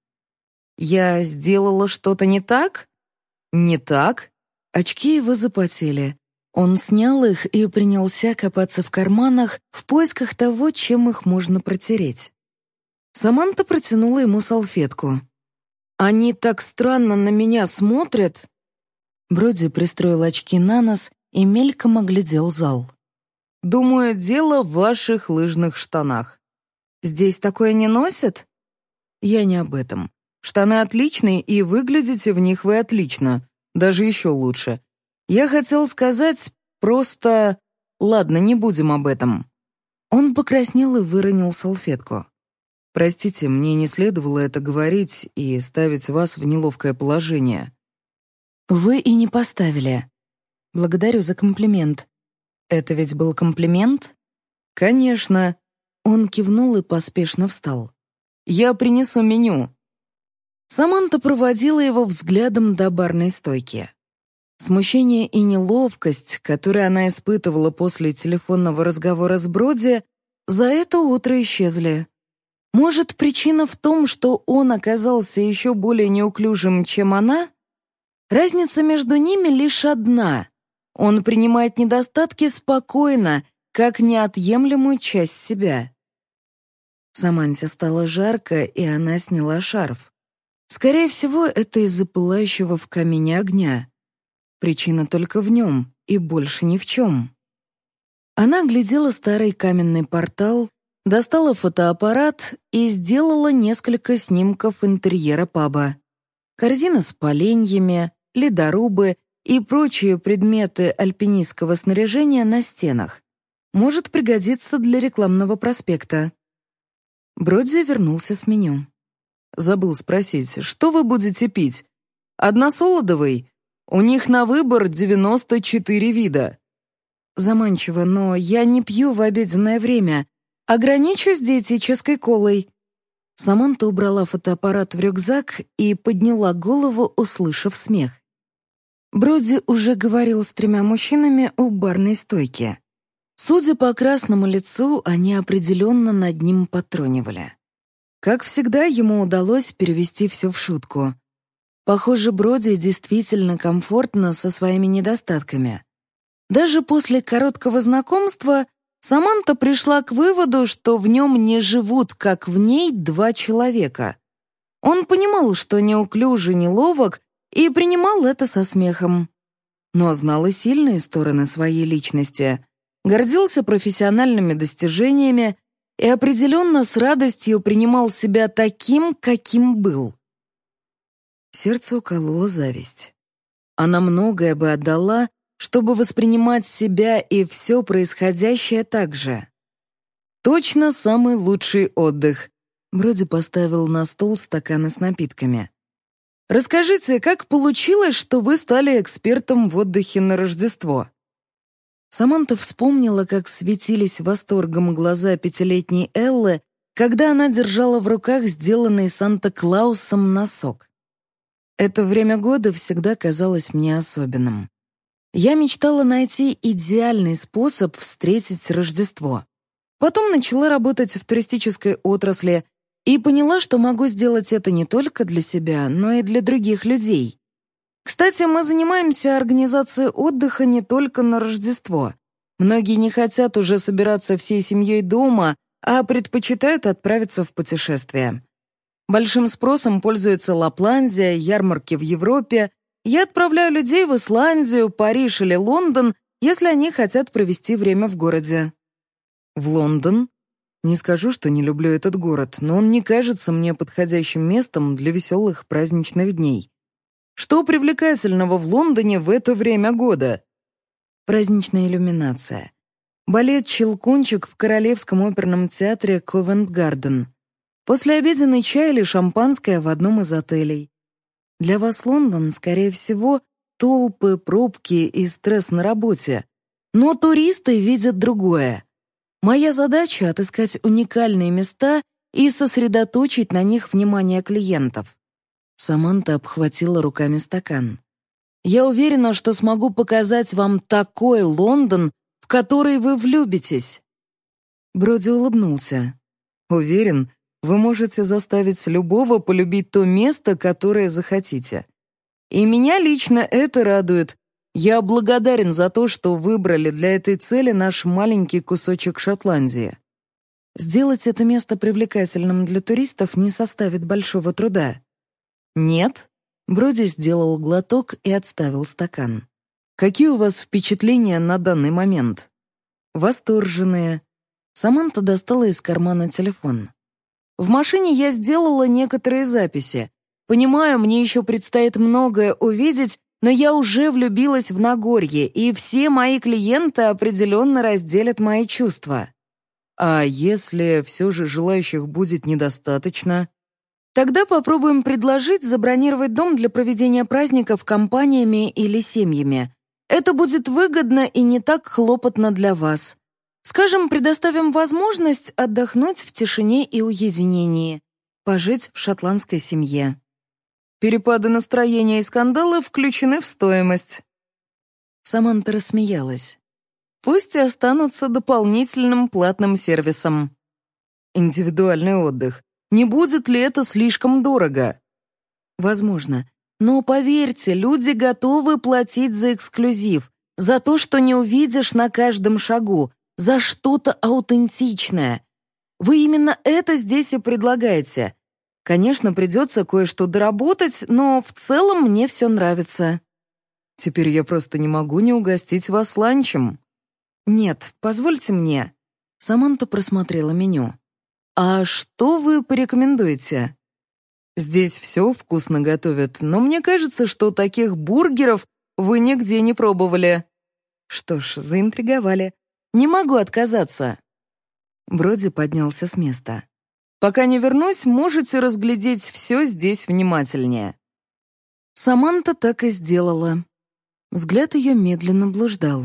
«Я сделала что-то не так?» «Не так?» Очки его запотели. Он снял их и принялся копаться в карманах в поисках того, чем их можно протереть. Саманта протянула ему салфетку. Они так странно на меня смотрят. Броди пристроил очки на нос и мельком оглядел зал. Думаю, дело в ваших лыжных штанах. Здесь такое не носят? Я не об этом. Штаны отличные, и выглядите в них вы отлично. Даже еще лучше. Я хотел сказать просто... Ладно, не будем об этом. Он покраснел и выронил салфетку. Простите, мне не следовало это говорить и ставить вас в неловкое положение. Вы и не поставили. Благодарю за комплимент. Это ведь был комплимент? Конечно. Он кивнул и поспешно встал. Я принесу меню. Саманта проводила его взглядом до барной стойки. Смущение и неловкость, которые она испытывала после телефонного разговора с Броди, за это утро исчезли. Может, причина в том, что он оказался еще более неуклюжим, чем она? Разница между ними лишь одна. Он принимает недостатки спокойно, как неотъемлемую часть себя. Саманте стало жарко, и она сняла шарф. Скорее всего, это из-за пылающего в камине огня. Причина только в нем, и больше ни в чем. Она глядела старый каменный портал, достала фотоаппарат и сделала несколько снимков интерьера паба. Корзина с поленьями, ледорубы и прочие предметы альпинистского снаряжения на стенах. Может пригодиться для рекламного проспекта. Бродзи вернулся с меню. Забыл спросить, что вы будете пить? Односолодовый? У них на выбор 94 вида. Заманчиво, но я не пью в обеденное время. Ограничусь диетической колой». Саманта убрала фотоаппарат в рюкзак и подняла голову, услышав смех. Броди уже говорил с тремя мужчинами у барной стойки. Судя по красному лицу, они определенно над ним потронивали. Как всегда, ему удалось перевести все в шутку. Похоже, Броди действительно комфортно со своими недостатками. Даже после короткого знакомства Саманта пришла к выводу, что в нем не живут, как в ней, два человека. Он понимал, что неуклюжий, неловок, и принимал это со смехом. Но знал и сильные стороны своей личности, гордился профессиональными достижениями и определенно с радостью принимал себя таким, каким был. Сердце уколола зависть. Она многое бы отдала, чтобы воспринимать себя и все происходящее так же. Точно самый лучший отдых. Броди поставил на стол стаканы с напитками. Расскажите, как получилось, что вы стали экспертом в отдыхе на Рождество?» Саманта вспомнила, как светились восторгом глаза пятилетней Эллы, когда она держала в руках сделанный Санта-Клаусом носок. Это время года всегда казалось мне особенным. Я мечтала найти идеальный способ встретить Рождество. Потом начала работать в туристической отрасли и поняла, что могу сделать это не только для себя, но и для других людей. Кстати, мы занимаемся организацией отдыха не только на Рождество. Многие не хотят уже собираться всей семьей дома, а предпочитают отправиться в путешествие. Большим спросом пользуется Лапландия, ярмарки в Европе. Я отправляю людей в Исландию, Париж или Лондон, если они хотят провести время в городе. В Лондон? Не скажу, что не люблю этот город, но он не кажется мне подходящим местом для веселых праздничных дней. Что привлекательного в Лондоне в это время года? Праздничная иллюминация. Балет «Щелкунчик» в Королевском оперном театре Ковент-Гарден. Послеобеденный чай или шампанское в одном из отелей. Для вас Лондон, скорее всего, толпы, пробки и стресс на работе. Но туристы видят другое. Моя задача — отыскать уникальные места и сосредоточить на них внимание клиентов. Саманта обхватила руками стакан. «Я уверена, что смогу показать вам такой Лондон, в который вы влюбитесь». Броди улыбнулся. «Уверен, вы можете заставить любого полюбить то место, которое захотите. И меня лично это радует. Я благодарен за то, что выбрали для этой цели наш маленький кусочек Шотландии. Сделать это место привлекательным для туристов не составит большого труда. «Нет?» Броди сделал глоток и отставил стакан. «Какие у вас впечатления на данный момент?» «Восторженные». Саманта достала из кармана телефон. «В машине я сделала некоторые записи. Понимаю, мне еще предстоит многое увидеть, но я уже влюбилась в Нагорье, и все мои клиенты определенно разделят мои чувства». «А если все же желающих будет недостаточно?» Тогда попробуем предложить забронировать дом для проведения праздников компаниями или семьями. Это будет выгодно и не так хлопотно для вас. Скажем, предоставим возможность отдохнуть в тишине и уединении, пожить в шотландской семье. Перепады настроения и скандалы включены в стоимость. Саманта рассмеялась. Пусть и останутся дополнительным платным сервисом. Индивидуальный отдых. Не будет ли это слишком дорого? Возможно. Но поверьте, люди готовы платить за эксклюзив, за то, что не увидишь на каждом шагу, за что-то аутентичное. Вы именно это здесь и предлагаете. Конечно, придется кое-что доработать, но в целом мне все нравится. Теперь я просто не могу не угостить вас ланчем. Нет, позвольте мне. Саманта просмотрела меню. «А что вы порекомендуете?» «Здесь все вкусно готовят, но мне кажется, что таких бургеров вы нигде не пробовали». «Что ж, заинтриговали. Не могу отказаться». Броди поднялся с места. «Пока не вернусь, можете разглядеть все здесь внимательнее». Саманта так и сделала. Взгляд ее медленно блуждал.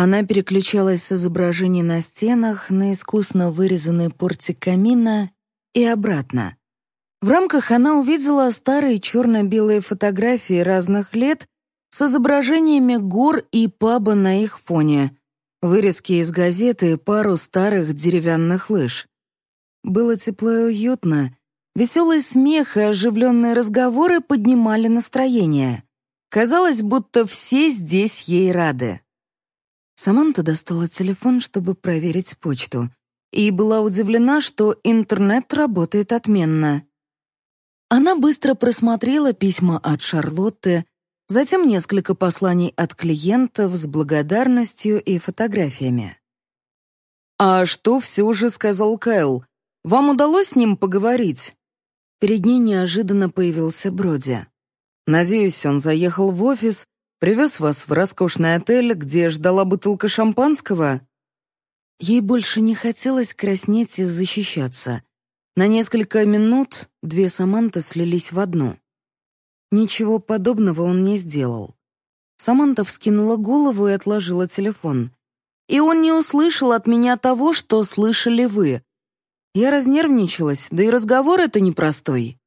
Она переключалась с изображений на стенах на искусно вырезанный портик камина и обратно. В рамках она увидела старые черно-белые фотографии разных лет с изображениями гор и паба на их фоне, вырезки из газеты и пару старых деревянных лыж. Было тепло и уютно. Веселый смех и оживленные разговоры поднимали настроение. Казалось, будто все здесь ей рады. Саманта достала телефон, чтобы проверить почту, и была удивлена, что интернет работает отменно. Она быстро просмотрела письма от Шарлотты, затем несколько посланий от клиентов с благодарностью и фотографиями. «А что все же сказал Кайл? Вам удалось с ним поговорить?» Перед ней неожиданно появился Броди. «Надеюсь, он заехал в офис Привез вас в роскошный отель, где ждала бутылка шампанского?» Ей больше не хотелось краснеть и защищаться. На несколько минут две Саманты слились в одну. Ничего подобного он не сделал. Саманта вскинула голову и отложила телефон. И он не услышал от меня того, что слышали вы. Я разнервничалась, да и разговор это непростой.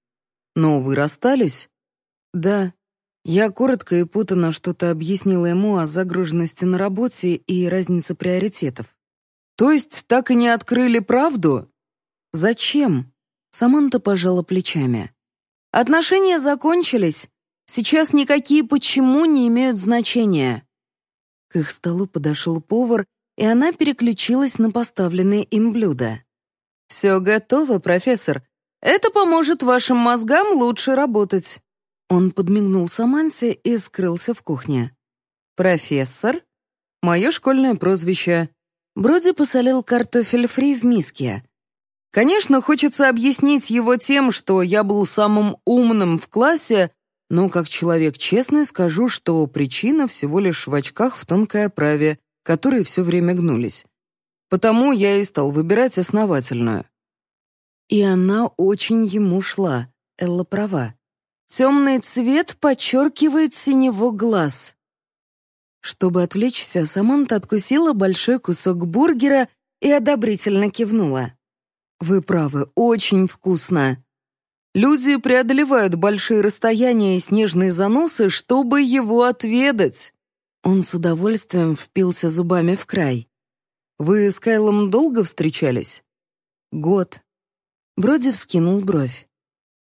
Но вы расстались? Да. Я коротко и путанно что-то объяснила ему о загруженности на работе и разнице приоритетов. То есть так и не открыли правду? Зачем? Саманта пожала плечами. Отношения закончились. Сейчас никакие «почему» не имеют значения. К их столу подошел повар, и она переключилась на поставленные им блюда. «Все готово, профессор. Это поможет вашим мозгам лучше работать». Он подмигнул Саманте и скрылся в кухне. «Профессор?» «Мое школьное прозвище». Броди посолил картофель фри в миске. Конечно, хочется объяснить его тем, что я был самым умным в классе, но как человек честный скажу, что причина всего лишь в очках в тонкой оправе, которые все время гнулись. Потому я и стал выбирать основательную. И она очень ему шла, Элла права. Темный цвет подчеркивает синего глаз. Чтобы отвлечься, Саманта откусила большой кусок бургера и одобрительно кивнула. «Вы правы, очень вкусно!» Люди преодолевают большие расстояния и снежные заносы, чтобы его отведать. Он с удовольствием впился зубами в край. Вы с Кайлом долго встречались? Год. Броди вскинул бровь.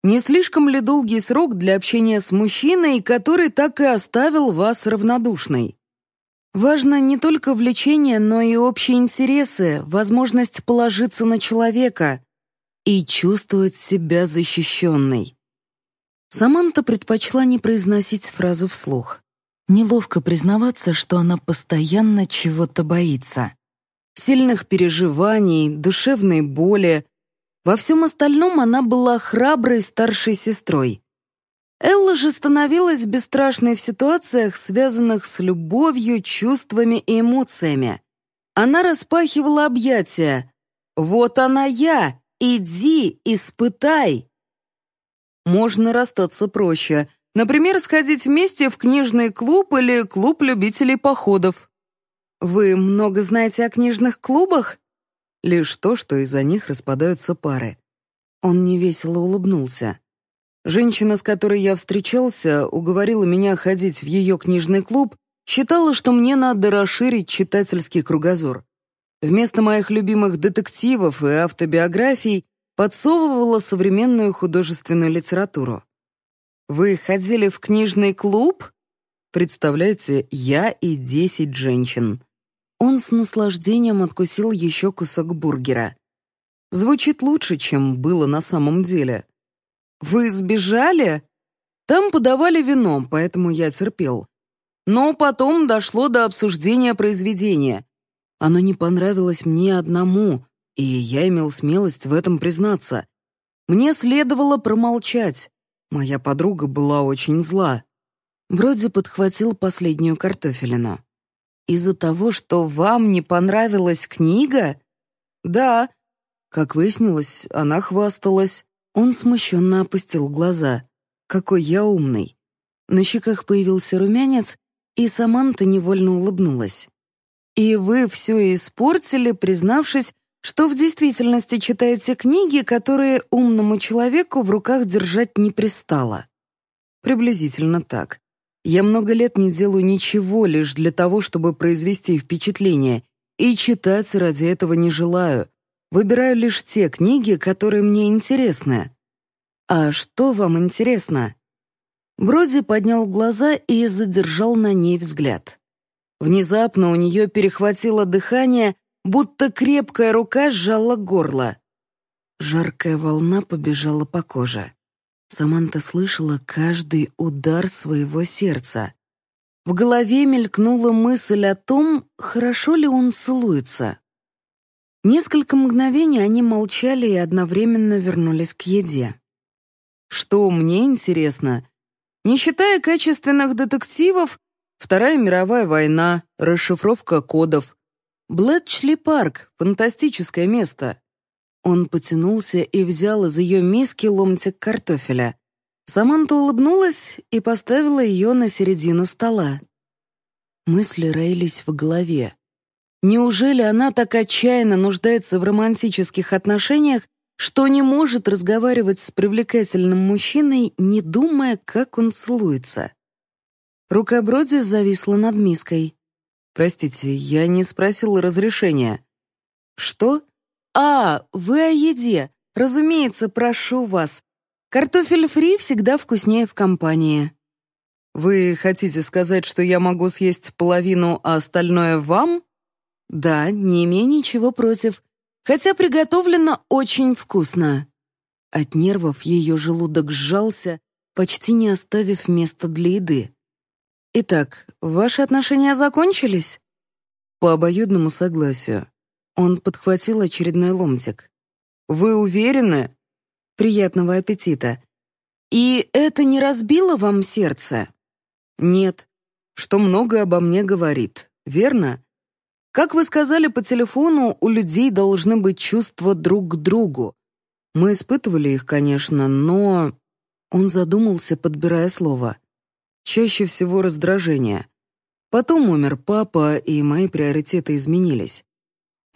Не слишком ли долгий срок для общения с мужчиной, который так и оставил вас равнодушной? Важно не только влечение, но и общие интересы, возможность положиться на человека и чувствовать себя защищенной. Саманта предпочла не произносить фразу вслух. Неловко признаваться, что она постоянно чего-то боится. Сильных переживаний, душевной боли. Во всем остальном она была храброй старшей сестрой. Элла же становилась бесстрашной в ситуациях, связанных с любовью, чувствами и эмоциями. Она распахивала объятия. «Вот она я! Иди, испытай!» Можно расстаться проще. Например, сходить вместе в книжный клуб или клуб любителей походов. Вы много знаете о книжных клубах? Лишь то, что из-за них распадаются пары. Он невесело улыбнулся. Женщина, с которой я встречался, уговорила меня ходить в ее книжный клуб, считала, что мне надо расширить читательский кругозор. Вместо моих любимых детективов и автобиографий подсовывала современную художественную литературу. «Вы ходили в книжный клуб?» Представляете, я и десять женщин. Он с наслаждением откусил еще кусок бургера. Звучит лучше, чем было на самом деле. «Вы сбежали?» Там подавали вино, поэтому я терпел. Но потом дошло до обсуждения произведения. Оно не понравилось мне одному, и я имел смелость в этом признаться. Мне следовало промолчать. Моя подруга была очень зла. Броди подхватил последнюю картофелину. «Из-за того, что вам не понравилась книга?» «Да». Как выяснилось, она хвасталась. Он смущенно опустил глаза. «Какой я умный!» На щеках появился румянец, и Саманта невольно улыбнулась. И вы все испортили, признавшись, что в действительности читаете книги, которые умному человеку в руках держать не пристало. Приблизительно так. Я много лет не делаю ничего лишь для того, чтобы произвести впечатление, и читать ради этого не желаю. Выбираю лишь те книги, которые мне интересны. А что вам интересно? Броди поднял глаза и задержал на ней взгляд. Внезапно у нее перехватило дыхание, будто крепкая рука сжала горло. Жаркая волна побежала по коже. Саманта слышала каждый удар своего сердца. В голове мелькнула мысль о том, хорошо ли он целуется. Несколько мгновений они молчали и одновременно вернулись к еде. «Что мне интересно? Не считая качественных детективов, Вторая мировая война, расшифровка кодов. Блэтчли парк — фантастическое место. Он потянулся и взял из ее миски ломтик картофеля. Саманта улыбнулась и поставила ее на середину стола. Мысли роились в голове. Неужели она так отчаянно нуждается в романтических отношениях, что не может разговаривать с привлекательным мужчиной, не думая, как он целуется? Рука Броди зависла над миской. «Простите, я не спросил разрешения». «Что?» «А, вы о еде. Разумеется, прошу вас. Картофель фри всегда вкуснее в компании». «Вы хотите сказать, что я могу съесть половину, а остальное вам?» «Да, не имею ничего против. Хотя приготовлено очень вкусно». От нервов ее желудок сжался, почти не оставив места для еды. «Итак, ваши отношения закончились?» «По обоюдному согласию». Он подхватил очередной ломтик. «Вы уверены?» «Приятного аппетита. И это не разбило вам сердце?» «Нет. Что много обо мне говорит, верно? Как вы сказали по телефону, у людей должны быть чувства друг к другу. Мы испытывали их, конечно, но...» Он задумался, подбирая слово. «Чаще всего раздражение. Потом умер папа, и мои приоритеты изменились.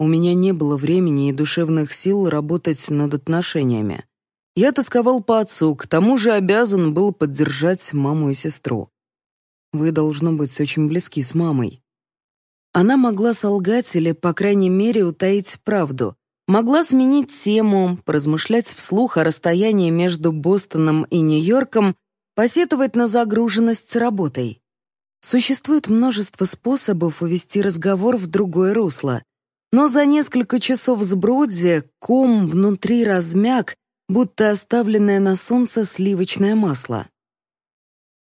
У меня не было времени и душевных сил работать над отношениями. Я тосковал по отцу, к тому же обязан был поддержать маму и сестру. Вы, должно быть, очень близки с мамой». Она могла солгать или, по крайней мере, утаить правду. Могла сменить тему, поразмышлять вслух о расстоянии между Бостоном и Нью-Йорком, посетовать на загруженность работой. Существует множество способов увести разговор в другое русло. Но за несколько часов с Бродзи ком внутри размяк, будто оставленное на солнце сливочное масло.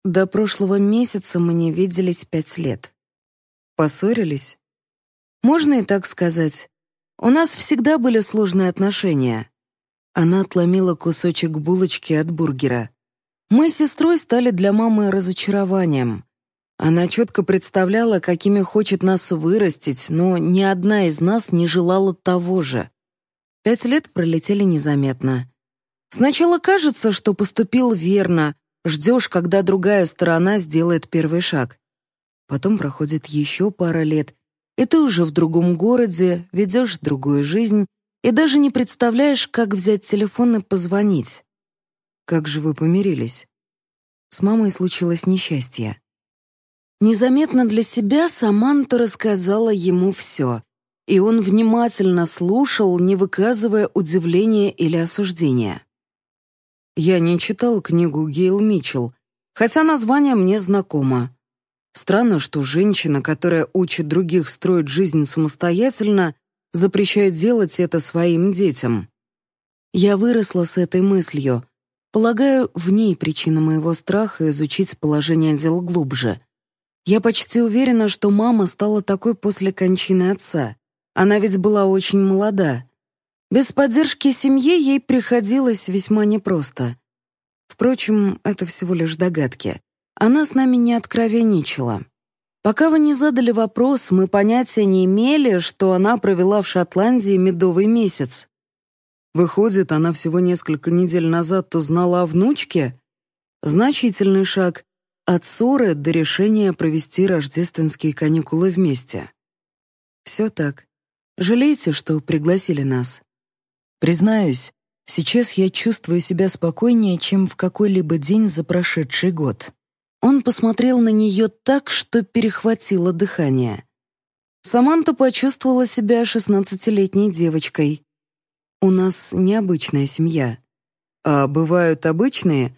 До прошлого месяца мы не виделись пять лет. Поссорились? Можно и так сказать. У нас всегда были сложные отношения. Она отломила кусочек булочки от бургера. Мы с сестрой стали для мамы разочарованием. Она четко представляла, какими хочет нас вырастить, но ни одна из нас не желала того же. Пять лет пролетели незаметно. Сначала кажется, что поступил верно, Ждешь, когда другая сторона сделает первый шаг. Потом проходит еще пара лет, и ты уже в другом городе, ведешь другую жизнь и даже не представляешь, как взять телефон и позвонить. Как же вы помирились? С мамой случилось несчастье. Незаметно для себя Саманта рассказала ему все, и он внимательно слушал, не выказывая удивления или осуждения. Я не читал книгу Гейл Митчелл, хотя название мне знакомо. Странно, что женщина, которая учит других строить жизнь самостоятельно, запрещает делать это своим детям. Я выросла с этой мыслью. Полагаю, в ней причина моего страха изучить положение дел глубже. Я почти уверена, что мама стала такой после кончины отца. Она ведь была очень молода. Без поддержки семьи ей приходилось весьма непросто. Впрочем, это всего лишь догадки. Она с нами не откровенничала. Пока вы не задали вопрос, мы понятия не имели, что она провела в Шотландии медовый месяц. Выходит, она всего несколько недель назад узнала о внучке? Значительный шаг от ссоры до решения провести рождественские каникулы вместе. Все так. Жалеете, что пригласили нас? Признаюсь, сейчас я чувствую себя спокойнее, чем в какой-либо день за прошедший год. Он посмотрел на нее так, что перехватило дыхание. Саманта почувствовала себя шестнадцатилетней девочкой. У нас необычная семья. А бывают обычные?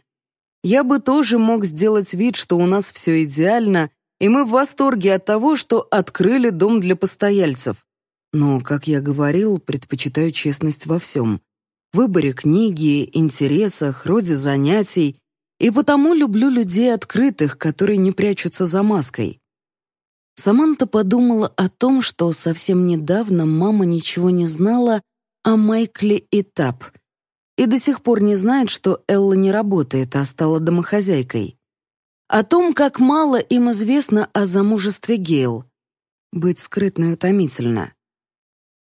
Я бы тоже мог сделать вид, что у нас все идеально, и мы в восторге от того, что открыли дом для постояльцев. Но, как я говорил, предпочитаю честность во всем. Выборе книги, интересах, роде занятий. И потому люблю людей открытых, которые не прячутся за маской. Саманта подумала о том, что совсем недавно мама ничего не знала о Майкле и Тап, и до сих пор не знает, что Элла не работает, а стала домохозяйкой. О том, как мало им известно о замужестве Гейл. Быть скрытной утомительно.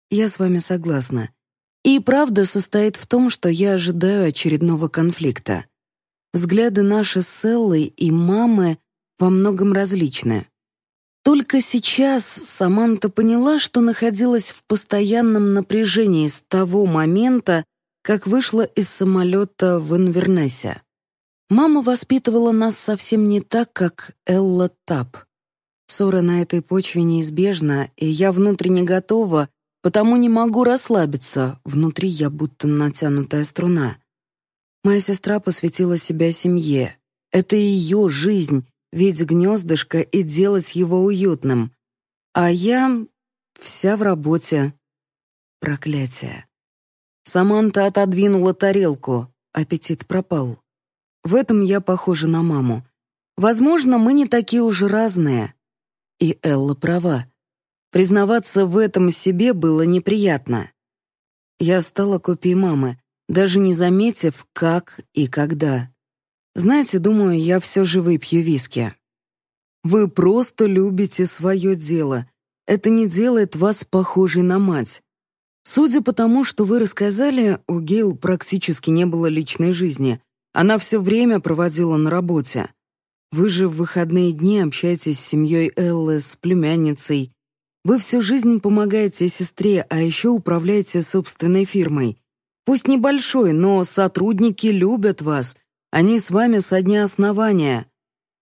Я с вами согласна. И правда состоит в том, что я ожидаю очередного конфликта. Взгляды наши с Эллой и мамы во многом различны. Только сейчас Саманта поняла, что находилась в постоянном напряжении с того момента, как вышла из самолета в Инвернесе. Мама воспитывала нас совсем не так, как Элла Тап. Ссора на этой почве неизбежна, и я внутренне готова, потому не могу расслабиться, внутри я будто натянутая струна. Моя сестра посвятила себя семье. Это ее жизнь, ведь гнездышко и делать его уютным. А я вся в работе. Проклятие. Саманта отодвинула тарелку, аппетит пропал. В этом я похожа на маму. Возможно, мы не такие уж разные. И Элла права. Признаваться в этом себе было неприятно. Я стала копией мамы, даже не заметив, как и когда. Знаете, думаю, я все же выпью виски. Вы просто любите свое дело. Это не делает вас похожей на мать. Судя по тому, что вы рассказали, у Гейл практически не было личной жизни, она все время проводила на работе. Вы же в выходные дни общаетесь с семьей Эллы, с племянницей. Вы всю жизнь помогаете сестре, а еще управляете собственной фирмой. Пусть небольшой, но сотрудники любят вас. Они с вами со дня основания.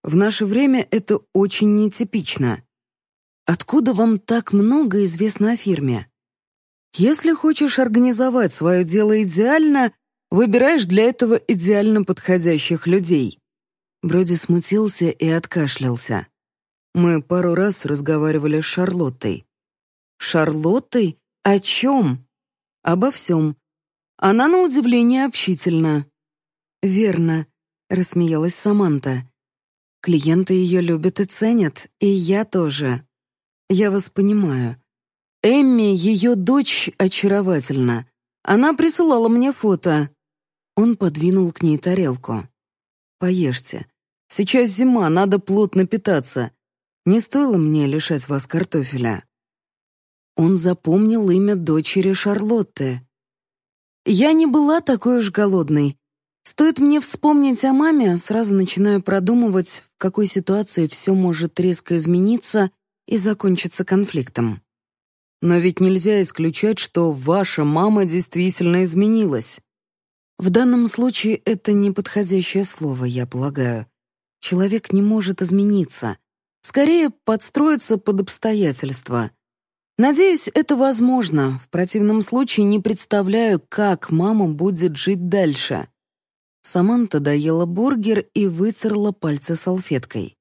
В наше время это очень нетипично. Откуда вам так много известно о фирме? Если хочешь организовать свое дело идеально, Выбираешь для этого идеально подходящих людей». Броди смутился и откашлялся. Мы пару раз разговаривали с Шарлоттой. «Шарлоттой? О чем?» «Обо всем. Она, на удивление, общительна». «Верно», — рассмеялась Саманта. «Клиенты ее любят и ценят, и я тоже. Я вас понимаю. Эмми, ее дочь, очаровательна. Она присылала мне фото. Он подвинул к ней тарелку. «Поешьте. Сейчас зима, надо плотно питаться. Не стоило мне лишать вас картофеля». Он запомнил имя дочери Шарлотты. «Я не была такой уж голодной. Стоит мне вспомнить о маме, сразу начинаю продумывать, в какой ситуации все может резко измениться и закончиться конфликтом. Но ведь нельзя исключать, что ваша мама действительно изменилась. В данном случае это неподходящее слово, я полагаю. Человек не может измениться. Скорее, подстроиться под обстоятельства. Надеюсь, это возможно. В противном случае не представляю, как мама будет жить дальше. Саманта доела бургер и вытерла пальцы салфеткой.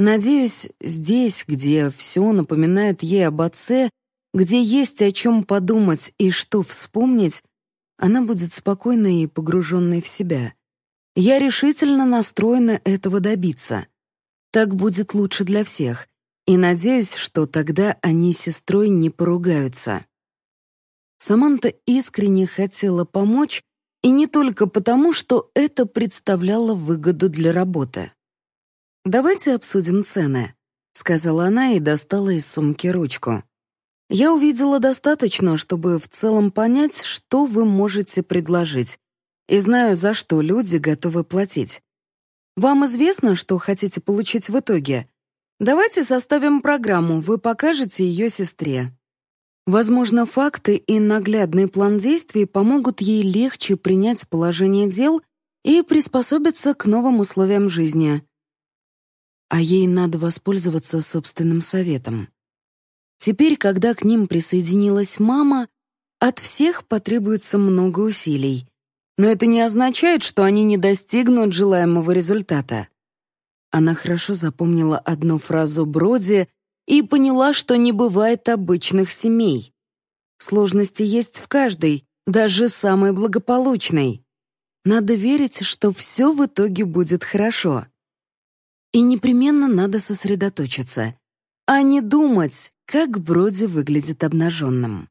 Надеюсь, здесь, где все напоминает ей об отце, где есть о чем подумать и что вспомнить, она будет спокойной и погруженной в себя. Я решительно настроена этого добиться. Так будет лучше для всех, и надеюсь, что тогда они с сестрой не поругаются. Саманта искренне хотела помочь, и не только потому, что это представляло выгоду для работы. «Давайте обсудим цены», — сказала она и достала из сумки ручку. Я увидела достаточно, чтобы в целом понять, что вы можете предложить, и знаю, за что люди готовы платить. Вам известно, что хотите получить в итоге? Давайте составим программу, вы покажете ее сестре. Возможно, факты и наглядный план действий помогут ей легче принять положение дел и приспособиться к новым условиям жизни. А ей надо воспользоваться собственным советом. Теперь, когда к ним присоединилась мама, от всех потребуется много усилий. Но это не означает, что они не достигнут желаемого результата. Она хорошо запомнила одну фразу Броди и поняла, что не бывает обычных семей. Сложности есть в каждой, даже самой благополучной. Надо верить, что все в итоге будет хорошо. И непременно надо сосредоточиться, а не думать, как Броди выглядит обнаженным.